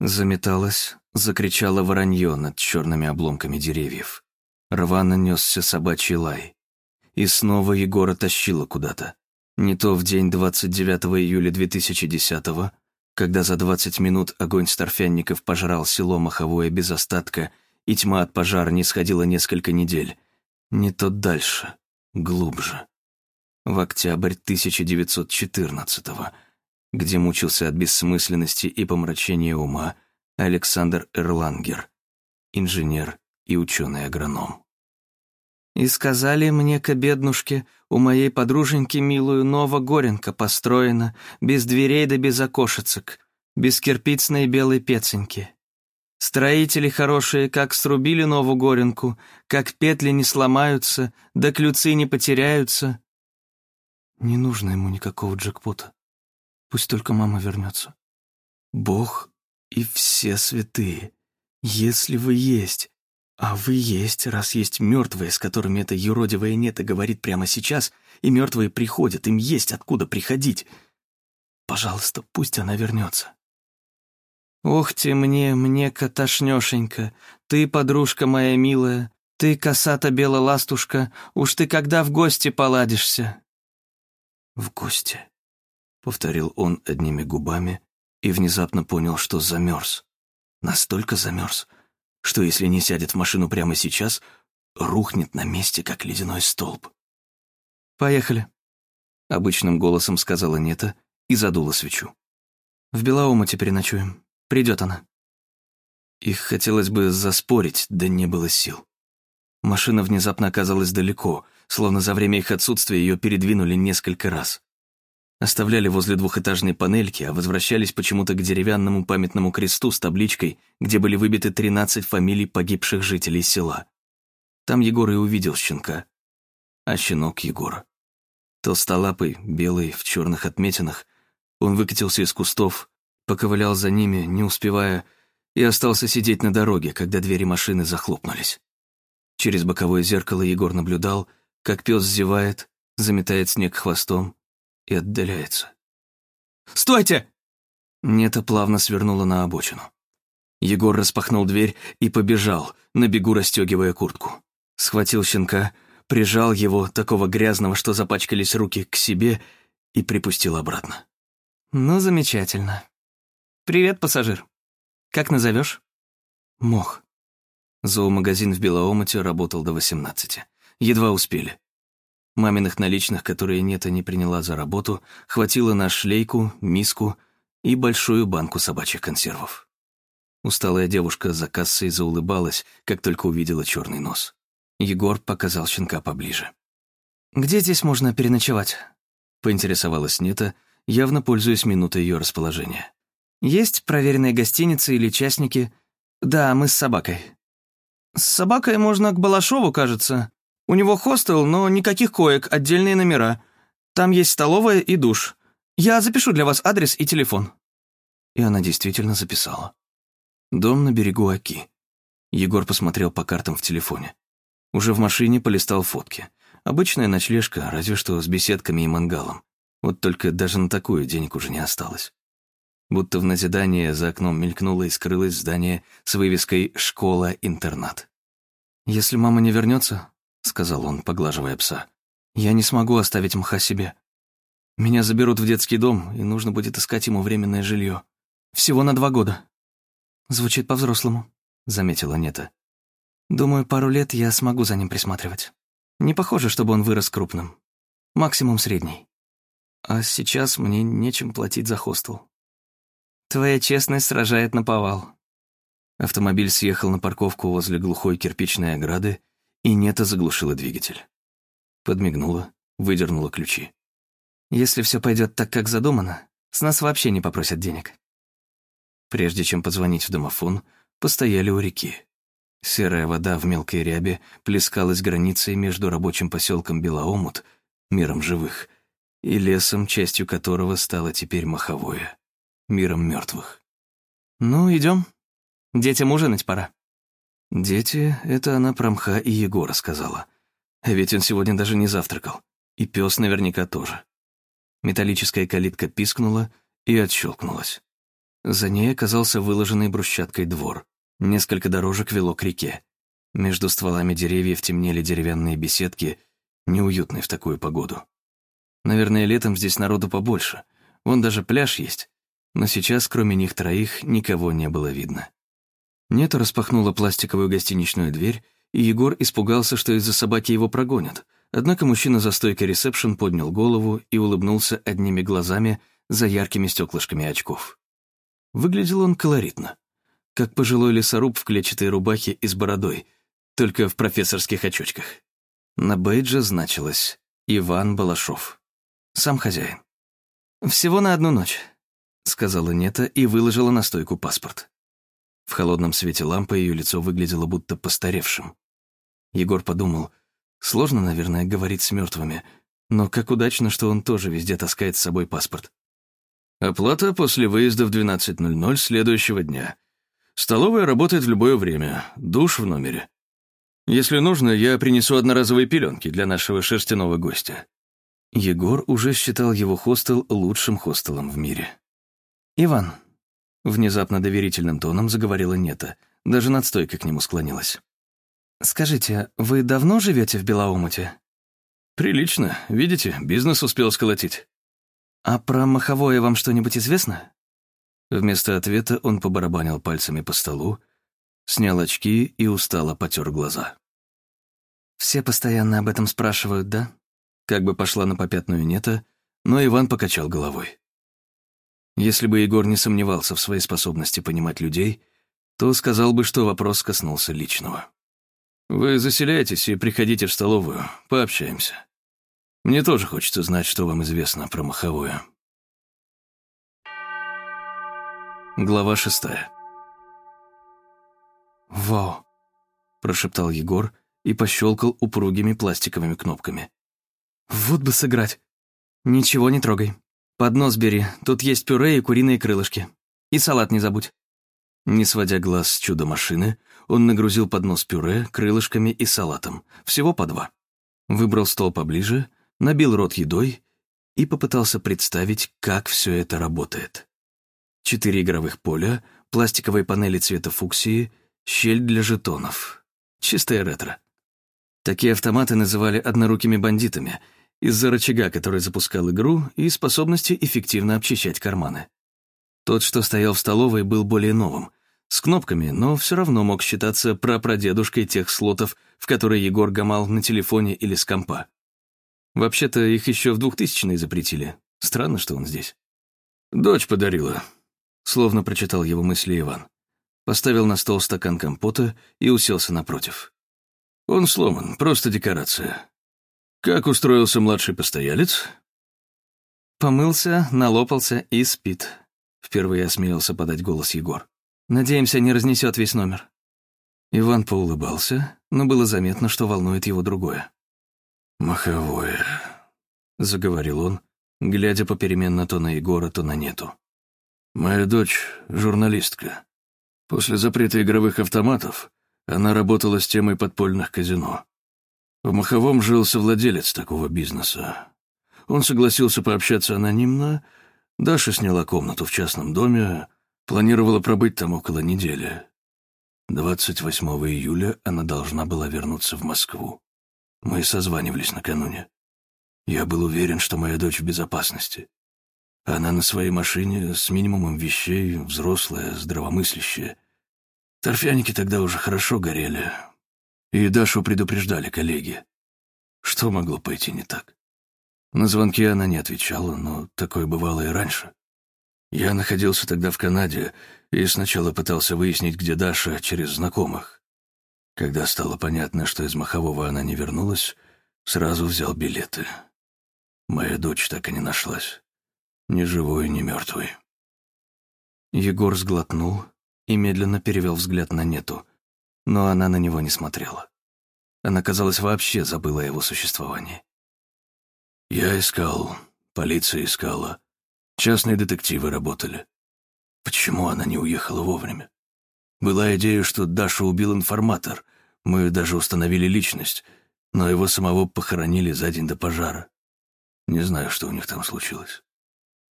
[SPEAKER 3] Заметалась, закричала воронье над черными обломками деревьев. Рвано несся собачий лай. И снова Егора тащила куда-то. Не то в день 29 июля 2010 когда за 20 минут огонь старфянников пожрал село Маховое без остатка — и тьма от пожара не сходила несколько недель. Не то дальше, глубже. В октябрь 1914-го, где мучился от бессмысленности и помрачения ума Александр Эрлангер, инженер и ученый-агроном. «И сказали мне, к беднушке, у моей подруженьки милую Нова Горенка построена, без дверей да без окошецек, без кирпицной белой пеценьки.
[SPEAKER 4] Строители хорошие, как срубили новую горенку, как петли не сломаются, да клюцы не потеряются.
[SPEAKER 3] Не нужно ему никакого джекпота. Пусть только мама вернется. Бог и все святые, если вы есть, а вы есть, раз есть мертвые, с которыми эта юродивая нета говорит прямо сейчас, и мертвые приходят, им есть откуда приходить. Пожалуйста, пусть она вернется.
[SPEAKER 4] Ох ты мне, мне каташнёшенька, ты, подружка моя милая, ты, косата белая ластушка, уж ты когда в гости поладишься?
[SPEAKER 3] В гости, повторил он одними губами и внезапно понял, что замерз. Настолько замерз, что если не сядет в машину прямо сейчас, рухнет на месте, как ледяной столб.
[SPEAKER 4] «Поехали», —
[SPEAKER 3] обычным голосом сказала Нета и задула свечу.
[SPEAKER 4] «В Белоомуте переночуем». Придет она».
[SPEAKER 3] Их хотелось бы заспорить, да не было сил. Машина внезапно оказалась далеко, словно за время их отсутствия ее передвинули несколько раз. Оставляли возле двухэтажной панельки, а возвращались почему-то к деревянному памятному кресту с табличкой, где были выбиты 13 фамилий погибших жителей села. Там Егор и увидел щенка. А щенок Егора. Толстолапый, белый, в черных отметинах, он выкатился из кустов, поковылял за ними, не успевая, и остался сидеть на дороге, когда двери машины захлопнулись. Через боковое зеркало Егор наблюдал, как пес зевает, заметает снег хвостом и отдаляется.
[SPEAKER 4] «Стойте!»
[SPEAKER 3] Нета плавно свернула на обочину. Егор распахнул дверь и побежал, на бегу расстегивая куртку. Схватил щенка, прижал его, такого грязного, что запачкались руки, к себе и припустил обратно.
[SPEAKER 4] «Ну, замечательно. «Привет, пассажир. Как назовешь?»
[SPEAKER 3] «Мох». Зоомагазин в Белоомуте работал до 18. Едва успели. Маминых наличных, которые Нета не приняла за работу, хватило на шлейку, миску и большую банку собачьих консервов. Усталая девушка за кассой заулыбалась, как только увидела черный нос. Егор показал щенка поближе.
[SPEAKER 4] «Где здесь можно переночевать?»
[SPEAKER 3] — поинтересовалась Нета, явно пользуясь минутой ее расположения.
[SPEAKER 4] Есть проверенные гостиницы или частники? Да, мы с собакой. С собакой можно к Балашову, кажется. У него хостел, но никаких коек, отдельные номера. Там есть столовая и душ. Я запишу для вас адрес и телефон».
[SPEAKER 3] И она действительно записала. Дом на берегу Оки. Егор посмотрел по картам в телефоне. Уже в машине полистал фотки. Обычная ночлежка, разве что с беседками и мангалом. Вот только даже на такую денег уже не осталось будто в назидание за окном мелькнуло и скрылось здание с вывеской «Школа-интернат».
[SPEAKER 4] «Если мама не вернется, сказал он, поглаживая пса, — «я не смогу оставить мха себе. Меня заберут в детский дом, и нужно будет искать ему временное жилье. Всего на два года». «Звучит по-взрослому», — заметила Нета. «Думаю, пару лет я смогу за ним присматривать. Не похоже, чтобы он вырос крупным. Максимум средний. А сейчас мне нечем платить за хостел. Твоя честность сражает на повал».
[SPEAKER 3] Автомобиль съехал на парковку возле глухой кирпичной ограды, и Нета заглушила двигатель. Подмигнула, выдернула ключи.
[SPEAKER 4] «Если все пойдет так, как задумано, с нас вообще не попросят денег».
[SPEAKER 3] Прежде чем позвонить в домофон, постояли у реки. Серая вода в мелкой рябе плескалась границей между рабочим поселком Белоомут, миром живых, и лесом, частью которого стало теперь маховое миром мертвых.
[SPEAKER 4] «Ну, идем. Детям ужинать пора».
[SPEAKER 3] «Дети» — это она про мха и Егора сказала. Ведь он сегодня даже не завтракал. И пес наверняка тоже. Металлическая калитка пискнула и отщелкнулась. За ней оказался выложенный брусчаткой двор. Несколько дорожек вело к реке. Между стволами деревьев темнели деревянные беседки, неуютные в такую погоду. Наверное, летом здесь народу побольше. Вон даже пляж есть но сейчас, кроме них троих, никого не было видно. Нета распахнула пластиковую гостиничную дверь, и Егор испугался, что из-за собаки его прогонят. Однако мужчина за стойкой ресепшн поднял голову и улыбнулся одними глазами за яркими стеклышками очков. Выглядел он колоритно, как пожилой лесоруб в клетчатой рубахе и с бородой, только в профессорских очочках. На бейдже значилось «Иван Балашов». Сам хозяин.
[SPEAKER 4] «Всего на одну ночь», — сказала Нета и выложила на стойку паспорт.
[SPEAKER 2] В холодном свете лампы ее лицо выглядело будто постаревшим. Егор подумал, сложно, наверное, говорить с мертвыми, но как удачно, что он тоже везде таскает с собой паспорт.
[SPEAKER 1] Оплата после выезда в 12.00 следующего дня. Столовая работает в любое время, душ в номере. Если нужно, я принесу одноразовые пеленки для нашего шерстяного гостя.
[SPEAKER 2] Егор уже считал его хостел лучшим хостелом в мире.
[SPEAKER 3] «Иван», —
[SPEAKER 2] внезапно доверительным тоном заговорила Нета, даже над стойкой к нему склонилась.
[SPEAKER 3] «Скажите, вы давно живете в Белоумуте?»
[SPEAKER 1] «Прилично. Видите, бизнес успел сколотить».
[SPEAKER 3] «А про маховое вам что-нибудь известно?»
[SPEAKER 2] Вместо ответа он побарабанил пальцами по столу, снял очки и устало потер глаза.
[SPEAKER 3] «Все постоянно об этом спрашивают, да?»
[SPEAKER 2] Как бы пошла на попятную Нета, но Иван покачал головой. Если бы Егор не сомневался в своей способности понимать людей, то сказал бы, что вопрос коснулся личного.
[SPEAKER 1] «Вы заселяйтесь и приходите в столовую, пообщаемся. Мне тоже хочется знать, что вам известно про маховое».
[SPEAKER 2] Глава шестая.
[SPEAKER 3] «Вау!»
[SPEAKER 2] — прошептал Егор и пощелкал упругими пластиковыми кнопками.
[SPEAKER 3] «Вот бы сыграть!» «Ничего не трогай. Поднос бери, тут есть пюре и куриные крылышки. И салат не забудь».
[SPEAKER 2] Не сводя глаз с чудо-машины, он нагрузил поднос пюре, крылышками и салатом. Всего по два. Выбрал стол поближе, набил рот едой и попытался представить, как все это работает. Четыре игровых поля, пластиковые панели цвета фуксии, щель для жетонов. Чистое ретро. Такие автоматы называли однорукими бандитами из-за рычага, который запускал игру, и способности эффективно обчищать карманы. Тот, что стоял в столовой, был более новым, с кнопками, но все равно мог считаться прапрадедушкой тех слотов, в которые Егор гамал на телефоне или с компа. Вообще-то их еще в двухтысячные запретили. Странно, что он здесь.
[SPEAKER 1] «Дочь подарила», —
[SPEAKER 2] словно прочитал его мысли Иван. Поставил на стол стакан компота и уселся напротив.
[SPEAKER 1] «Он сломан, просто декорация. Как устроился младший постоялец?»
[SPEAKER 3] «Помылся, налопался и спит», — впервые осмелился подать голос Егор. Надеемся, не разнесет весь номер».
[SPEAKER 2] Иван поулыбался, но было заметно, что волнует его другое.
[SPEAKER 1] «Маховое», —
[SPEAKER 2] заговорил он, глядя попеременно то на Егора, то на Нету.
[SPEAKER 1] «Моя дочь — журналистка. После запрета игровых автоматов она работала с темой подпольных казино. В Маховом жил совладелец такого бизнеса. Он согласился пообщаться анонимно, Даша сняла комнату в частном доме, Планировала пробыть там около недели. 28 июля она должна была вернуться в Москву. Мы созванивались накануне. Я был уверен, что моя дочь в безопасности. Она на своей машине с минимумом вещей, взрослая, здравомыслящая. Торфяники тогда уже хорошо горели. И Дашу предупреждали коллеги. Что могло пойти не так? На звонки она не отвечала, но такое бывало и раньше. Я находился тогда в Канаде и сначала пытался выяснить, где Даша, через знакомых. Когда стало понятно, что из Махового она не вернулась, сразу взял билеты. Моя дочь так и не нашлась. Ни живой, ни мертвой.
[SPEAKER 2] Егор сглотнул и медленно перевел взгляд на Нету, но она на него не смотрела. Она, казалось, вообще забыла о его существовании.
[SPEAKER 1] Я искал, полиция искала, Частные детективы работали. Почему она не уехала вовремя? Была идея, что Дашу убил информатор. Мы даже установили личность, но его самого похоронили за день до пожара. Не знаю, что у них там случилось.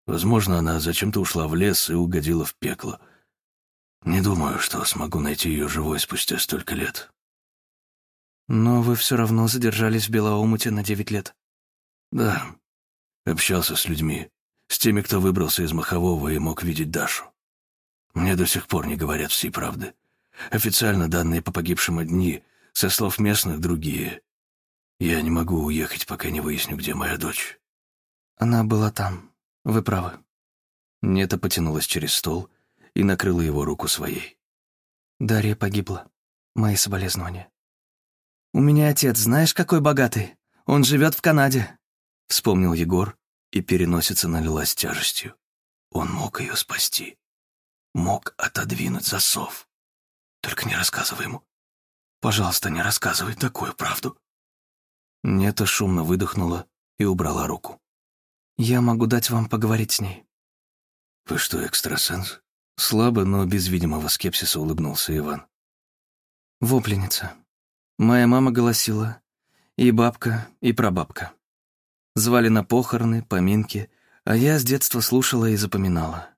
[SPEAKER 1] Возможно, она зачем-то ушла в лес и угодила в пекло. Не думаю, что смогу найти ее живой спустя столько лет.
[SPEAKER 3] Но вы все равно задержались в Белоомуте на девять лет.
[SPEAKER 1] Да. Общался с людьми с теми, кто выбрался из Махового и мог видеть Дашу. Мне до сих пор не говорят всей правды. Официально данные по погибшим дни, со слов местных другие. Я не могу уехать, пока не выясню, где моя дочь.
[SPEAKER 3] Она была там. Вы правы.
[SPEAKER 2] Нета потянулась через стол и накрыла его руку своей.
[SPEAKER 3] Дарья погибла. Мои соболезнования. У меня отец, знаешь, какой богатый? Он живет в Канаде.
[SPEAKER 2] Вспомнил Егор и переносица налилась тяжестью.
[SPEAKER 1] Он мог ее спасти. Мог отодвинуть засов.
[SPEAKER 2] Только не рассказывай ему. Пожалуйста, не рассказывай такую правду».
[SPEAKER 4] Нета шумно выдохнула и убрала руку.
[SPEAKER 3] «Я могу дать вам поговорить с ней».
[SPEAKER 2] «Вы что, экстрасенс?»
[SPEAKER 4] Слабо, но без видимого скепсиса улыбнулся Иван.
[SPEAKER 3] «Вопленница. Моя мама голосила. И бабка, и прабабка. Звали на похороны, поминки, а я с детства слушала и запоминала.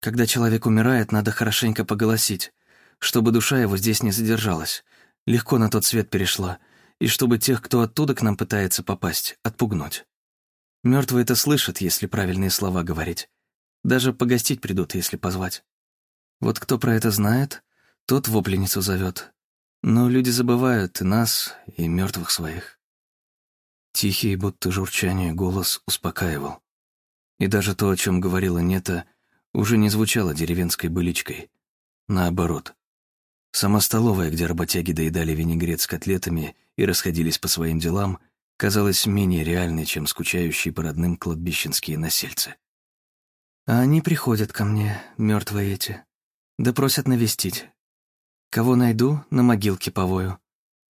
[SPEAKER 3] Когда человек умирает, надо хорошенько поголосить, чтобы душа его здесь не задержалась, легко на тот свет перешла, и чтобы тех, кто оттуда к нам пытается попасть, отпугнуть. Мертвые это слышат, если правильные слова говорить. Даже погостить придут, если позвать. Вот кто про это знает, тот вопленницу зовет. Но люди забывают и нас, и мертвых своих.
[SPEAKER 4] Тихий, будто журчание, голос успокаивал. И даже то, о чем говорила Нета, уже не звучало деревенской быличкой. Наоборот. Сама столовая, где работяги доедали винегрет с котлетами и расходились по своим делам, казалась менее реальной, чем скучающие по родным кладбищенские насельцы.
[SPEAKER 3] А они приходят ко мне, мертвые эти, да просят навестить. Кого найду, на могилке повою,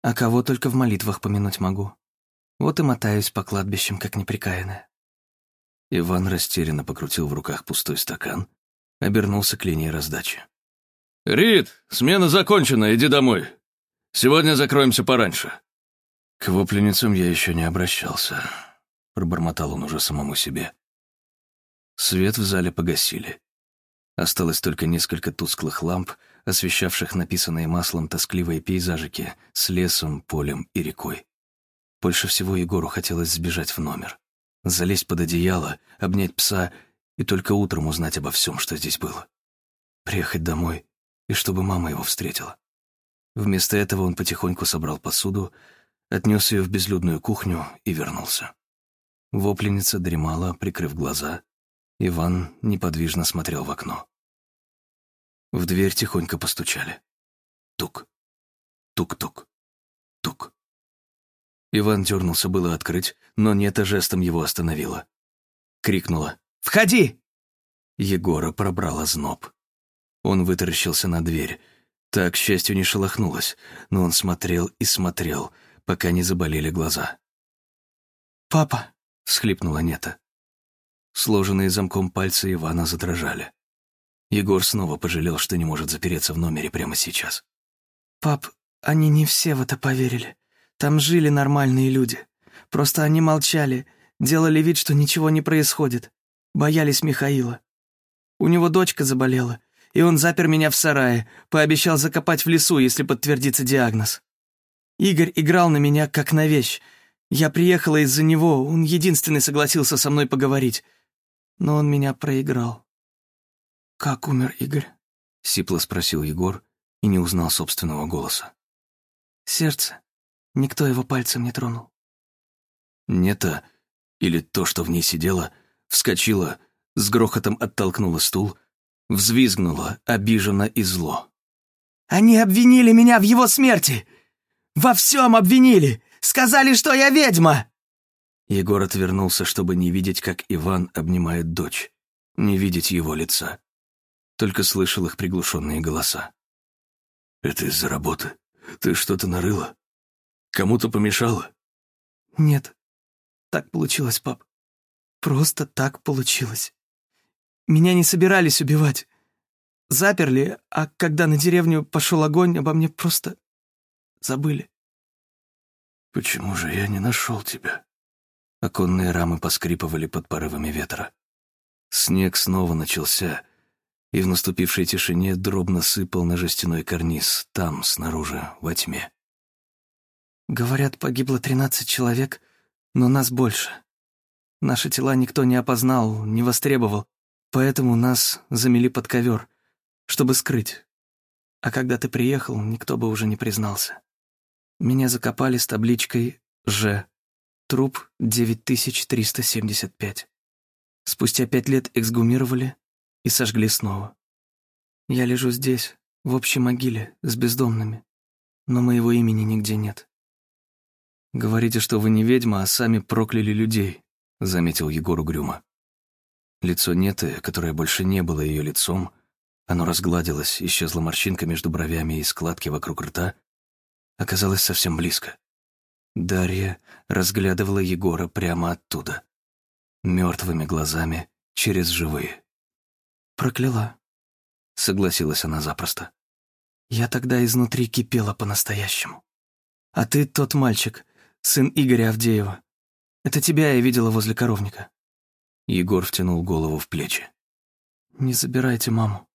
[SPEAKER 3] а кого только в молитвах помянуть могу. Вот и мотаюсь по кладбищам, как неприкаянная.
[SPEAKER 4] Иван растерянно покрутил в руках пустой стакан, обернулся к линии раздачи.
[SPEAKER 2] «Рит, смена закончена, иди домой. Сегодня закроемся пораньше».
[SPEAKER 4] «К вопленницам я еще не обращался», — пробормотал он уже самому себе. Свет в зале погасили. Осталось только несколько тусклых ламп, освещавших написанные маслом тоскливые пейзажики с лесом, полем и рекой. Больше всего Егору хотелось сбежать в номер, залезть под одеяло, обнять пса и только утром узнать обо всем, что здесь было. Приехать домой и чтобы мама его встретила. Вместо этого он потихоньку собрал посуду, отнес ее в безлюдную кухню и вернулся. Вопленница дремала, прикрыв глаза. Иван неподвижно смотрел в окно. В дверь тихонько постучали. Тук, тук-тук, тук. Иван дернулся было открыть, но Нета жестом его остановила. Крикнула «Входи!» Егора пробрала зноб. Он вытаращился на дверь. Так, к счастью, не шелохнулась, но он смотрел и смотрел, пока не заболели глаза.
[SPEAKER 3] «Папа!»
[SPEAKER 4] — всхлипнула Нета. Сложенные замком пальцы Ивана задрожали. Егор снова пожалел, что не может запереться в номере прямо сейчас.
[SPEAKER 3] «Пап, они не все в это поверили. Там жили нормальные люди. Просто они молчали, делали вид, что ничего не происходит. Боялись Михаила. У него дочка заболела, и он запер меня в сарае, пообещал закопать в лесу, если подтвердится диагноз. Игорь играл на меня, как на вещь. Я приехала из-за него, он единственный согласился со мной поговорить. Но он меня проиграл. «Как умер Игорь?»
[SPEAKER 4] — сипло спросил Егор и не узнал собственного голоса.
[SPEAKER 3] «Сердце. Никто его пальцем не тронул».
[SPEAKER 4] Нета, или то, что в ней сидело, вскочила, с грохотом оттолкнула стул — Взвизгнула, обиженно и зло.
[SPEAKER 3] «Они обвинили меня в его смерти! Во всем обвинили! Сказали, что я ведьма!»
[SPEAKER 4] Егор отвернулся, чтобы не видеть, как Иван обнимает дочь, не видеть его лица. Только слышал их приглушенные голоса. «Это из-за работы? Ты что-то нарыла? Кому-то помешала?»
[SPEAKER 3] «Нет, так получилось, пап. Просто так получилось». Меня не собирались убивать. Заперли, а когда на деревню пошел огонь, обо мне просто забыли.
[SPEAKER 2] «Почему же я не нашел тебя?»
[SPEAKER 4] Оконные рамы поскрипывали под порывами ветра. Снег снова начался, и в наступившей тишине дробно сыпал на жестяной карниз, там, снаружи, во тьме.
[SPEAKER 3] «Говорят, погибло тринадцать человек, но нас больше. Наши тела никто не опознал, не востребовал. Поэтому нас замели под ковер, чтобы скрыть. А когда ты приехал, никто бы уже не признался. Меня закопали с табличкой «Ж». Труп 9375. Спустя пять лет эксгумировали и сожгли снова. Я лежу здесь, в общей могиле, с бездомными, но моего имени нигде нет.
[SPEAKER 4] «Говорите, что вы не ведьма, а сами прокляли людей», — заметил Егор угрюмо. Лицо Неты, которое больше не было ее лицом,
[SPEAKER 2] Оно разгладилось, исчезла морщинка между бровями и складки вокруг рта. Оказалось совсем близко. Дарья разглядывала Егора прямо оттуда. Мертвыми глазами, через живые.
[SPEAKER 4] «Прокляла», — согласилась она запросто. «Я тогда изнутри кипела по-настоящему. А ты тот мальчик, сын Игоря Авдеева. Это тебя я видела возле коровника».
[SPEAKER 2] Егор втянул голову в плечи.
[SPEAKER 4] «Не забирайте маму.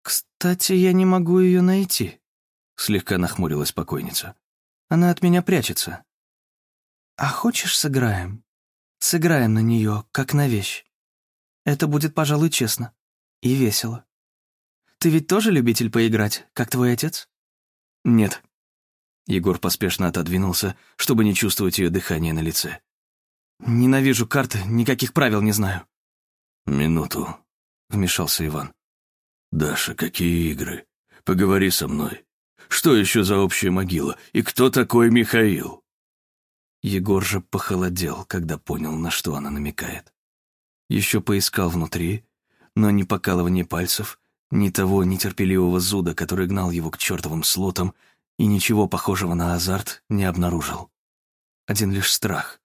[SPEAKER 4] Кстати, я не могу ее найти», — слегка нахмурилась покойница. «Она от меня прячется. А хочешь, сыграем? Сыграем на нее, как на вещь. Это будет, пожалуй, честно и весело. Ты ведь тоже любитель поиграть, как твой отец?»
[SPEAKER 2] «Нет». Егор поспешно отодвинулся, чтобы не чувствовать ее дыхание на лице.
[SPEAKER 4] «Ненавижу карты, никаких правил не знаю».
[SPEAKER 2] «Минуту», — вмешался Иван. «Даша, какие игры? Поговори со мной. Что еще за общая могила? И кто такой Михаил?» Егор же похолодел, когда понял, на что она намекает. Еще поискал внутри, но ни покалывания пальцев, ни того нетерпеливого зуда, который гнал его к чертовым слотам, и ничего похожего на азарт не обнаружил. Один лишь страх.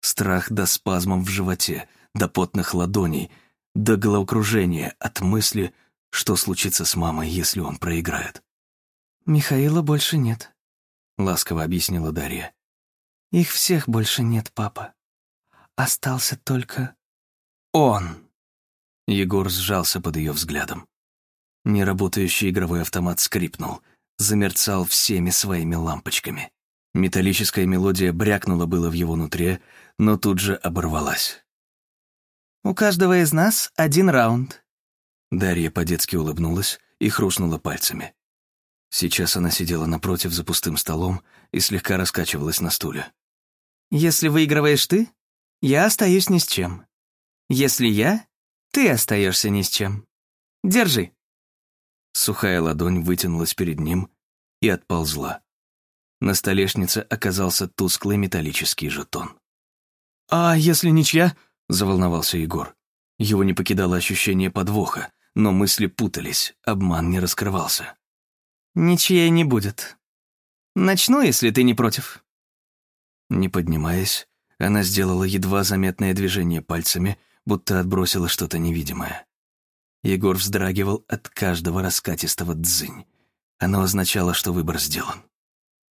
[SPEAKER 2] Страх до спазмов в животе, до потных ладоней, до головокружения от мысли, что случится с мамой, если он проиграет.
[SPEAKER 4] «Михаила больше нет», —
[SPEAKER 2] ласково объяснила Дарья.
[SPEAKER 4] «Их всех больше нет, папа. Остался только он».
[SPEAKER 2] Егор сжался под ее взглядом. Неработающий игровой автомат скрипнул, замерцал всеми своими лампочками. Металлическая мелодия брякнула было в его нутре, но тут же оборвалась.
[SPEAKER 4] «У каждого из нас один раунд».
[SPEAKER 2] Дарья по-детски улыбнулась и хрустнула пальцами. Сейчас она сидела напротив за пустым столом и слегка раскачивалась на стуле.
[SPEAKER 4] «Если выигрываешь ты, я остаюсь ни с чем. Если я, ты остаешься ни с чем. Держи».
[SPEAKER 2] Сухая ладонь вытянулась перед ним и отползла. На столешнице оказался тусклый металлический жетон.
[SPEAKER 4] «А если ничья?»
[SPEAKER 2] — заволновался Егор. Его не покидало ощущение подвоха, но мысли путались, обман не раскрывался.
[SPEAKER 4] «Ничьей не будет. Начну, если ты не против».
[SPEAKER 2] Не поднимаясь, она сделала едва заметное движение пальцами, будто отбросила что-то невидимое. Егор вздрагивал от каждого раскатистого дзынь. Оно означало, что выбор сделан.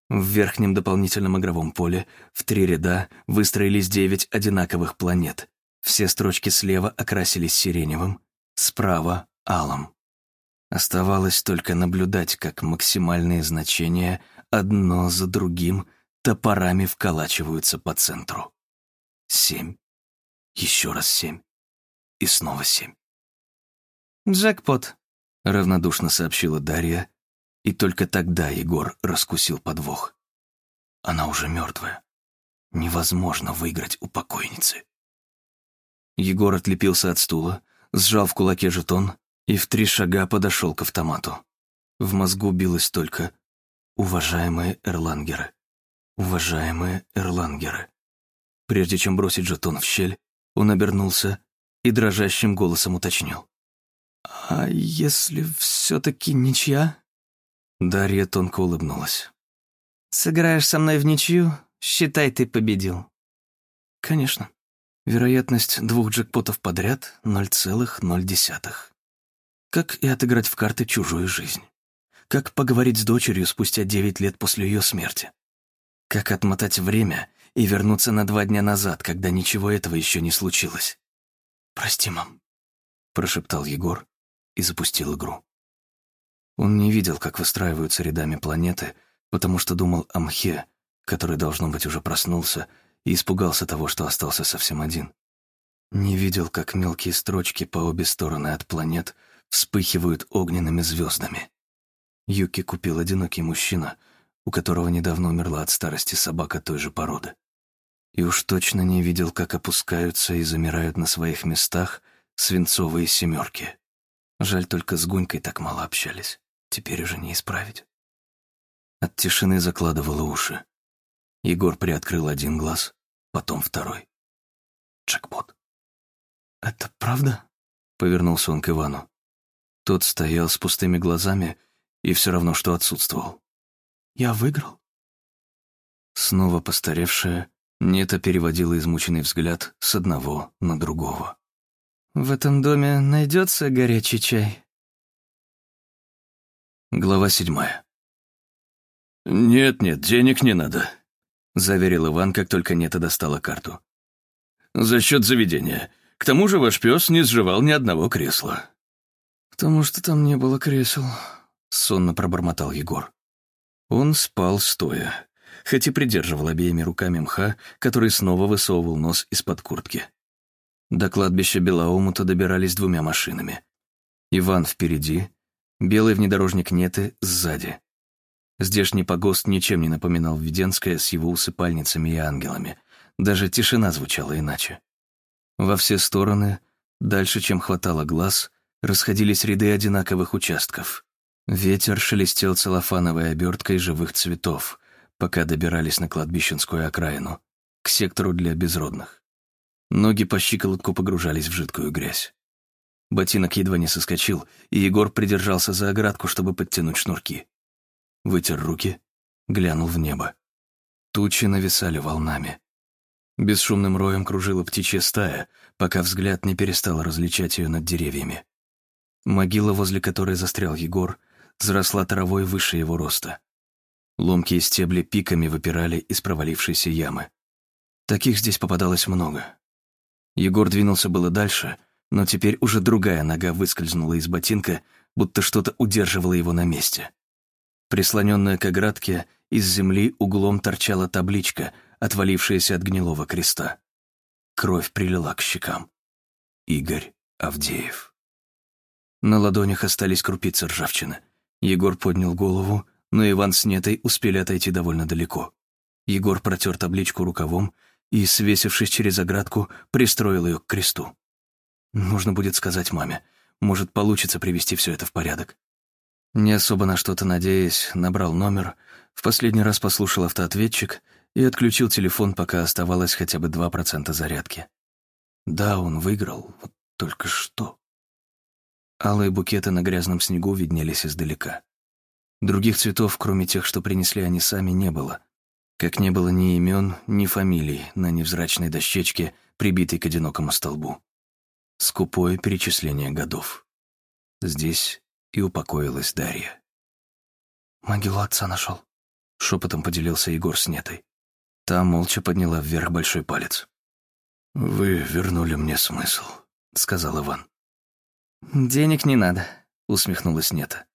[SPEAKER 2] В верхнем дополнительном игровом поле в три ряда выстроились девять одинаковых планет. Все строчки слева окрасились сиреневым, справа — алым. Оставалось только наблюдать, как максимальные значения одно за другим топорами вколачиваются по центру. Семь. Еще раз семь. И снова семь.
[SPEAKER 4] «Джекпот», —
[SPEAKER 2] равнодушно сообщила Дарья, и только тогда Егор раскусил подвох. Она уже мертвая. Невозможно выиграть у покойницы. Егор отлепился от стула, сжал в кулаке жетон и в три шага подошел к автомату. В мозгу билось только «Уважаемые Эрлангеры, уважаемые Эрлангеры». Прежде чем бросить жетон в щель, он обернулся и дрожащим голосом уточнил.
[SPEAKER 4] «А если все-таки ничья?»
[SPEAKER 2] Дарья тонко улыбнулась.
[SPEAKER 4] «Сыграешь со мной в ничью, считай, ты победил».
[SPEAKER 2] «Конечно. Вероятность двух джекпотов подряд — 0,0. Как и отыграть в карты чужую жизнь. Как поговорить с дочерью спустя девять лет после ее смерти. Как отмотать время и вернуться на два дня назад, когда ничего этого еще не случилось. «Прости, мам», — прошептал Егор и запустил игру. Он не видел, как выстраиваются рядами планеты, потому что думал о Мхе, который, должно быть, уже проснулся и испугался того, что остался совсем один. Не видел, как мелкие строчки по обе стороны от планет — вспыхивают огненными звездами. Юки купил одинокий мужчина, у которого недавно умерла от старости собака той же породы. И уж точно не видел, как опускаются и замирают на своих местах свинцовые семерки. Жаль, только с Гунькой так мало общались. Теперь уже не исправить. От тишины закладывало уши. Егор приоткрыл один глаз, потом второй. Джекпот.
[SPEAKER 4] «Это правда?»
[SPEAKER 2] — повернулся он к Ивану. Тот стоял с пустыми глазами и все равно, что отсутствовал.
[SPEAKER 3] «Я выиграл?»
[SPEAKER 2] Снова постаревшая, Нета переводила измученный взгляд с одного на другого.
[SPEAKER 3] «В этом доме найдется горячий чай?»
[SPEAKER 2] Глава седьмая.
[SPEAKER 1] «Нет-нет, денег не надо», —
[SPEAKER 2] заверил Иван, как только Нета достала карту.
[SPEAKER 1] «За счет заведения. К тому же ваш пес не сживал ни одного кресла».
[SPEAKER 3] «Потому что там не было кресел», —
[SPEAKER 2] сонно пробормотал Егор. Он спал стоя, хоть и придерживал обеими руками мха, который снова высовывал нос из-под куртки. До кладбища Белоумута добирались двумя машинами. Иван впереди, белый внедорожник Неты сзади. Здешний погост ничем не напоминал Введенское с его усыпальницами и ангелами. Даже тишина звучала иначе. Во все стороны, дальше, чем хватало глаз, расходились ряды одинаковых участков. Ветер шелестел целлофановой оберткой живых цветов, пока добирались на кладбищенскую окраину, к сектору для безродных. Ноги по щиколотку погружались в жидкую грязь. Ботинок едва не соскочил, и Егор придержался за оградку, чтобы подтянуть шнурки. Вытер руки, глянул в небо. Тучи нависали волнами. Бесшумным роем кружила птичья стая, пока взгляд не перестал различать ее над деревьями. Могила, возле которой застрял Егор, заросла травой выше его роста. Ломкие стебли пиками выпирали из провалившейся ямы. Таких здесь попадалось много. Егор двинулся было дальше, но теперь уже другая нога выскользнула из ботинка, будто что-то удерживало его на месте. Прислоненная к оградке, из земли углом торчала табличка, отвалившаяся от гнилого креста. Кровь прилила к щекам. Игорь Авдеев. На ладонях остались крупицы ржавчины. Егор поднял голову, но Иван с Нетой успели отойти довольно далеко. Егор протер табличку рукавом и, свесившись через оградку, пристроил ее к кресту. Нужно будет сказать маме. Может, получится привести все это в порядок. Не особо на что-то надеясь, набрал номер, в последний раз послушал автоответчик и отключил телефон, пока оставалось хотя бы 2% зарядки. Да, он выиграл, вот только что. Алые букеты на грязном снегу виднелись издалека. Других цветов, кроме тех, что принесли они сами, не было. Как не было ни имен, ни фамилий на невзрачной дощечке, прибитой к одинокому столбу. Скупое перечисление годов. Здесь и упокоилась Дарья.
[SPEAKER 3] «Могилу отца нашел», —
[SPEAKER 2] шепотом поделился Егор с Нетой. Та молча подняла вверх большой палец. «Вы вернули мне смысл», — сказал Иван.
[SPEAKER 3] «Денег не надо», — усмехнулась Нета.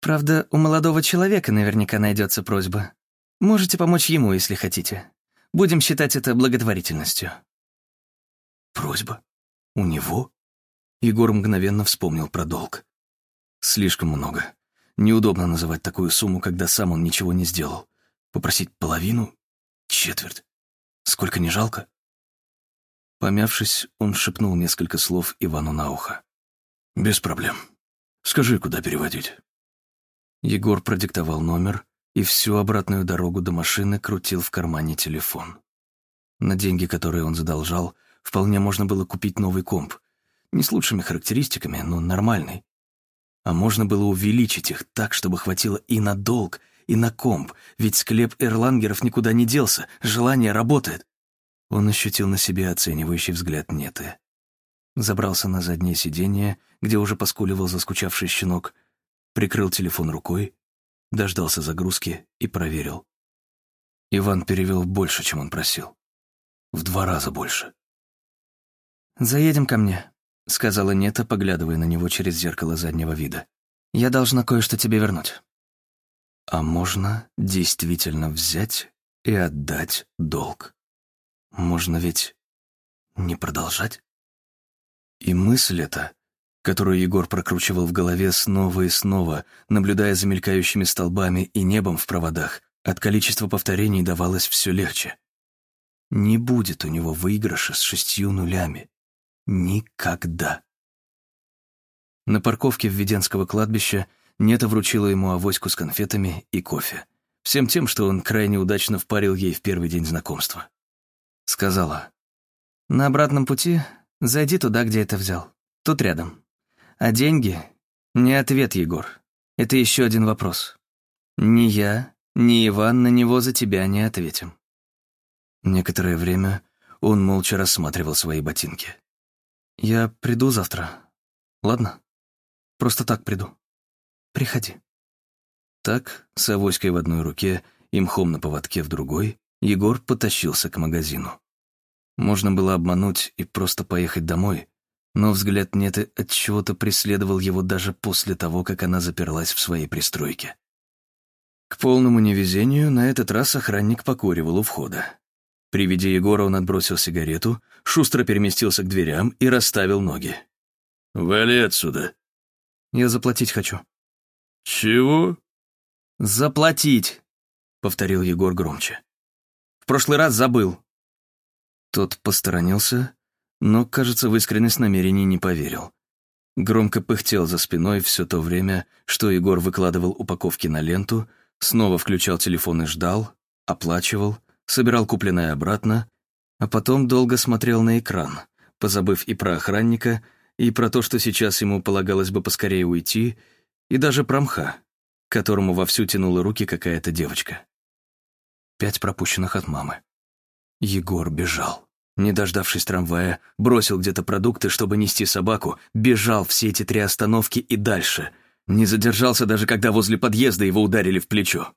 [SPEAKER 3] Правда, у молодого человека наверняка найдется просьба. Можете помочь ему, если хотите. Будем считать это благотворительностью».
[SPEAKER 2] «Просьба? У него?» Егор мгновенно вспомнил про долг. «Слишком много. Неудобно называть такую сумму, когда сам он ничего не сделал. Попросить половину? Четверть? Сколько не жалко?» Помявшись, он шепнул несколько слов Ивану на ухо. «Без проблем. Скажи, куда переводить?» Егор продиктовал номер и всю обратную дорогу до машины крутил в кармане телефон. На деньги, которые он задолжал, вполне можно было купить новый комп. Не с лучшими характеристиками, но нормальный. А можно было увеличить их так, чтобы хватило и на долг, и на комп, ведь склеп Эрлангеров никуда не делся, желание работает. Он ощутил на себе оценивающий взгляд Неты. Забрался на заднее сиденье, где уже поскуливал заскучавший щенок, прикрыл телефон рукой, дождался загрузки и проверил. Иван перевел больше, чем он просил. В два раза больше.
[SPEAKER 3] «Заедем ко мне», — сказала Нета, поглядывая на него через зеркало заднего вида. «Я должна кое-что тебе вернуть».
[SPEAKER 2] А можно действительно взять и отдать долг. Можно ведь не продолжать? И мысль эта которую Егор прокручивал в голове снова и снова, наблюдая за мелькающими столбами и небом в проводах, от количества повторений давалось все легче. Не будет у него выигрыша с шестью нулями. Никогда. На парковке Введенского кладбища Нета вручила ему авоську с конфетами и кофе. Всем тем, что он крайне удачно впарил ей в первый день знакомства. Сказала,
[SPEAKER 3] «На обратном пути зайди туда, где это взял. Тут рядом. А деньги
[SPEAKER 4] Не ответ, Егор. Это еще один вопрос. Ни я, ни Иван на него за тебя не ответим. Некоторое время он молча рассматривал свои ботинки. «Я приду завтра. Ладно? Просто так приду. Приходи». Так, с авоськой в одной руке и мхом на поводке в другой, Егор потащился к магазину. Можно было обмануть и просто поехать домой, но взгляд Неты от чего-то преследовал его даже после того, как она заперлась в своей пристройке. К полному невезению на этот раз охранник покуривал у входа. При виде Егора он отбросил сигарету, шустро переместился к дверям и расставил ноги.
[SPEAKER 2] «Вали отсюда!»
[SPEAKER 4] «Я заплатить хочу».
[SPEAKER 2] «Чего?»
[SPEAKER 4] «Заплатить!» — повторил Егор громче. «В прошлый раз забыл». Тот посторонился, но, кажется, в искренность намерений не поверил. Громко пыхтел за спиной все то время, что Егор выкладывал упаковки на ленту, снова включал телефон и ждал, оплачивал — собирал купленное обратно, а потом долго смотрел на экран, позабыв и про охранника, и про то, что сейчас ему полагалось бы поскорее уйти, и даже про мха, которому вовсю тянула руки какая-то девочка. Пять пропущенных от мамы. Егор бежал. Не дождавшись трамвая, бросил где-то продукты, чтобы нести собаку, бежал все эти три остановки и дальше. Не задержался даже, когда возле подъезда его ударили в плечо.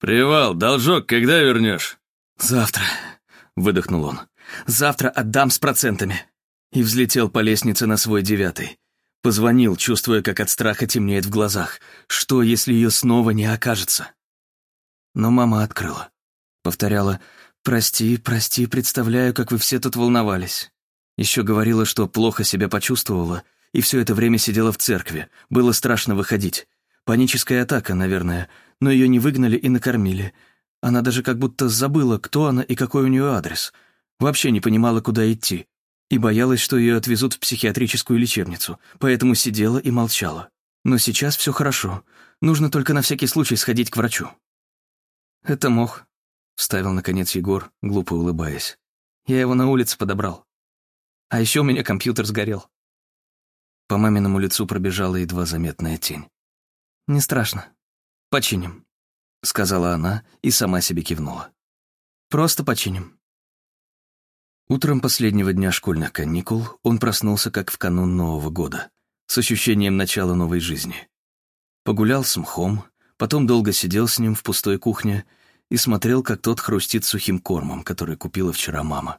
[SPEAKER 2] «Привал, должок когда вернешь?»
[SPEAKER 4] «Завтра», — выдохнул он. «Завтра отдам с процентами». И взлетел по лестнице на свой девятый. Позвонил, чувствуя, как от страха темнеет в глазах. Что, если ее снова не окажется? Но мама открыла. Повторяла «Прости, прости, представляю, как вы все тут волновались». Еще говорила, что плохо себя почувствовала, и все это время сидела в церкви. Было страшно выходить. Паническая атака, наверное, но ее не выгнали и накормили. Она даже как будто забыла, кто она и какой у нее адрес. Вообще не понимала, куда идти. И боялась, что ее отвезут в психиатрическую лечебницу, поэтому сидела и молчала. Но сейчас все хорошо. Нужно только на всякий случай сходить к врачу. «Это мох», — вставил наконец Егор, глупо улыбаясь. «Я его на улице подобрал. А еще у меня компьютер сгорел». По маминому лицу пробежала едва заметная тень. «Не страшно. Починим». — сказала она и сама себе кивнула. «Просто починим». Утром последнего дня школьных каникул он проснулся как в канун Нового года, с ощущением начала новой жизни. Погулял с мхом, потом долго сидел с ним в пустой кухне и смотрел, как тот хрустит сухим кормом, который купила вчера мама.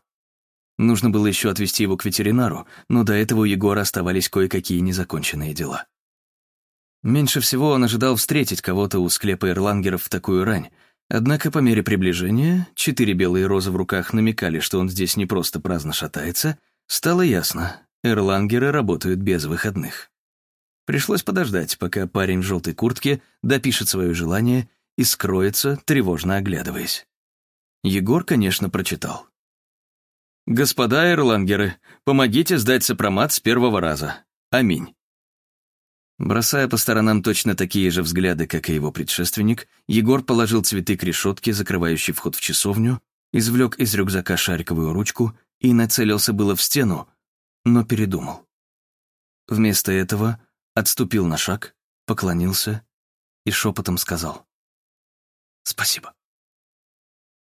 [SPEAKER 4] Нужно было еще отвезти его к ветеринару, но до этого у Егора оставались кое-какие незаконченные дела. Меньше всего он ожидал встретить кого-то у склепа эрлангеров в такую рань, однако по мере приближения, четыре белые розы в руках намекали, что он здесь не просто праздно шатается, стало ясно, эрлангеры работают без выходных. Пришлось подождать, пока парень в желтой куртке допишет свое желание и скроется, тревожно оглядываясь. Егор, конечно, прочитал. «Господа эрлангеры, помогите сдать сопромат с первого раза. Аминь. Бросая по сторонам точно такие же взгляды, как и его предшественник, Егор положил цветы к решетке, закрывающей вход в часовню, извлек из рюкзака шариковую ручку и нацелился было в стену, но передумал. Вместо этого отступил на шаг, поклонился и шепотом сказал «Спасибо».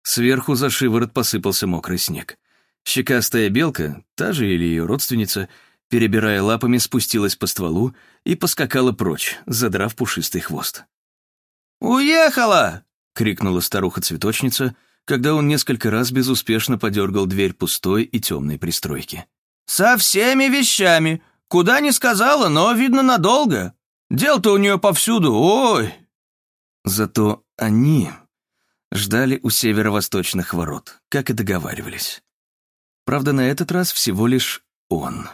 [SPEAKER 4] Сверху за шиворот посыпался мокрый снег. Щекастая белка, та же или ее родственница, перебирая лапами, спустилась по стволу и поскакала прочь, задрав пушистый хвост.
[SPEAKER 3] «Уехала!» — крикнула
[SPEAKER 4] старуха-цветочница, когда он несколько раз безуспешно подергал дверь пустой и темной пристройки.
[SPEAKER 3] «Со всеми вещами! Куда не сказала, но, видно, надолго. Дел-то у нее повсюду, ой!»
[SPEAKER 4] Зато они ждали у северо-восточных ворот, как и договаривались. Правда, на этот раз всего лишь он.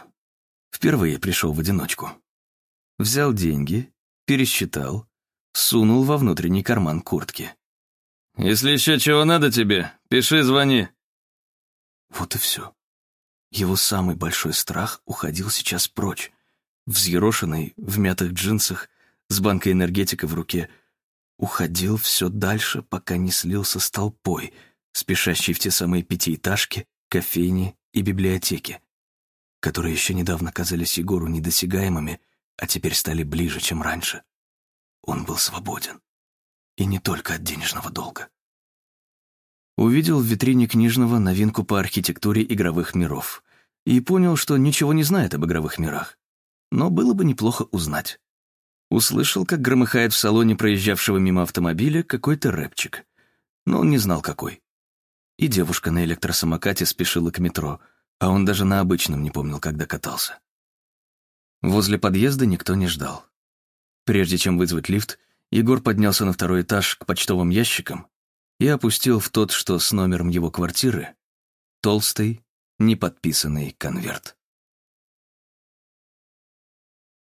[SPEAKER 4] Впервые пришел в одиночку. Взял деньги, пересчитал, сунул во внутренний карман куртки.
[SPEAKER 2] «Если еще чего надо тебе, пиши, звони».
[SPEAKER 4] Вот и все. Его самый большой страх уходил сейчас прочь. Взъерошенный, в мятых джинсах, с банкой энергетика в руке, уходил все дальше, пока не слился с толпой, спешащей в те самые пятиэтажки, кофейни и библиотеки которые еще недавно казались Егору недосягаемыми,
[SPEAKER 2] а теперь стали ближе, чем раньше. Он был свободен. И не только от денежного долга.
[SPEAKER 4] Увидел в витрине книжного новинку по архитектуре игровых миров и понял, что ничего не знает об игровых мирах. Но было бы неплохо узнать. Услышал, как громыхает в салоне проезжавшего мимо автомобиля какой-то рэпчик. Но он не знал, какой. И девушка на электросамокате спешила к метро, а он даже на обычном не помнил, когда катался. Возле подъезда никто не ждал. Прежде чем вызвать лифт, Егор поднялся на второй этаж к почтовым ящикам и опустил в тот, что с номером его квартиры, толстый, неподписанный конверт.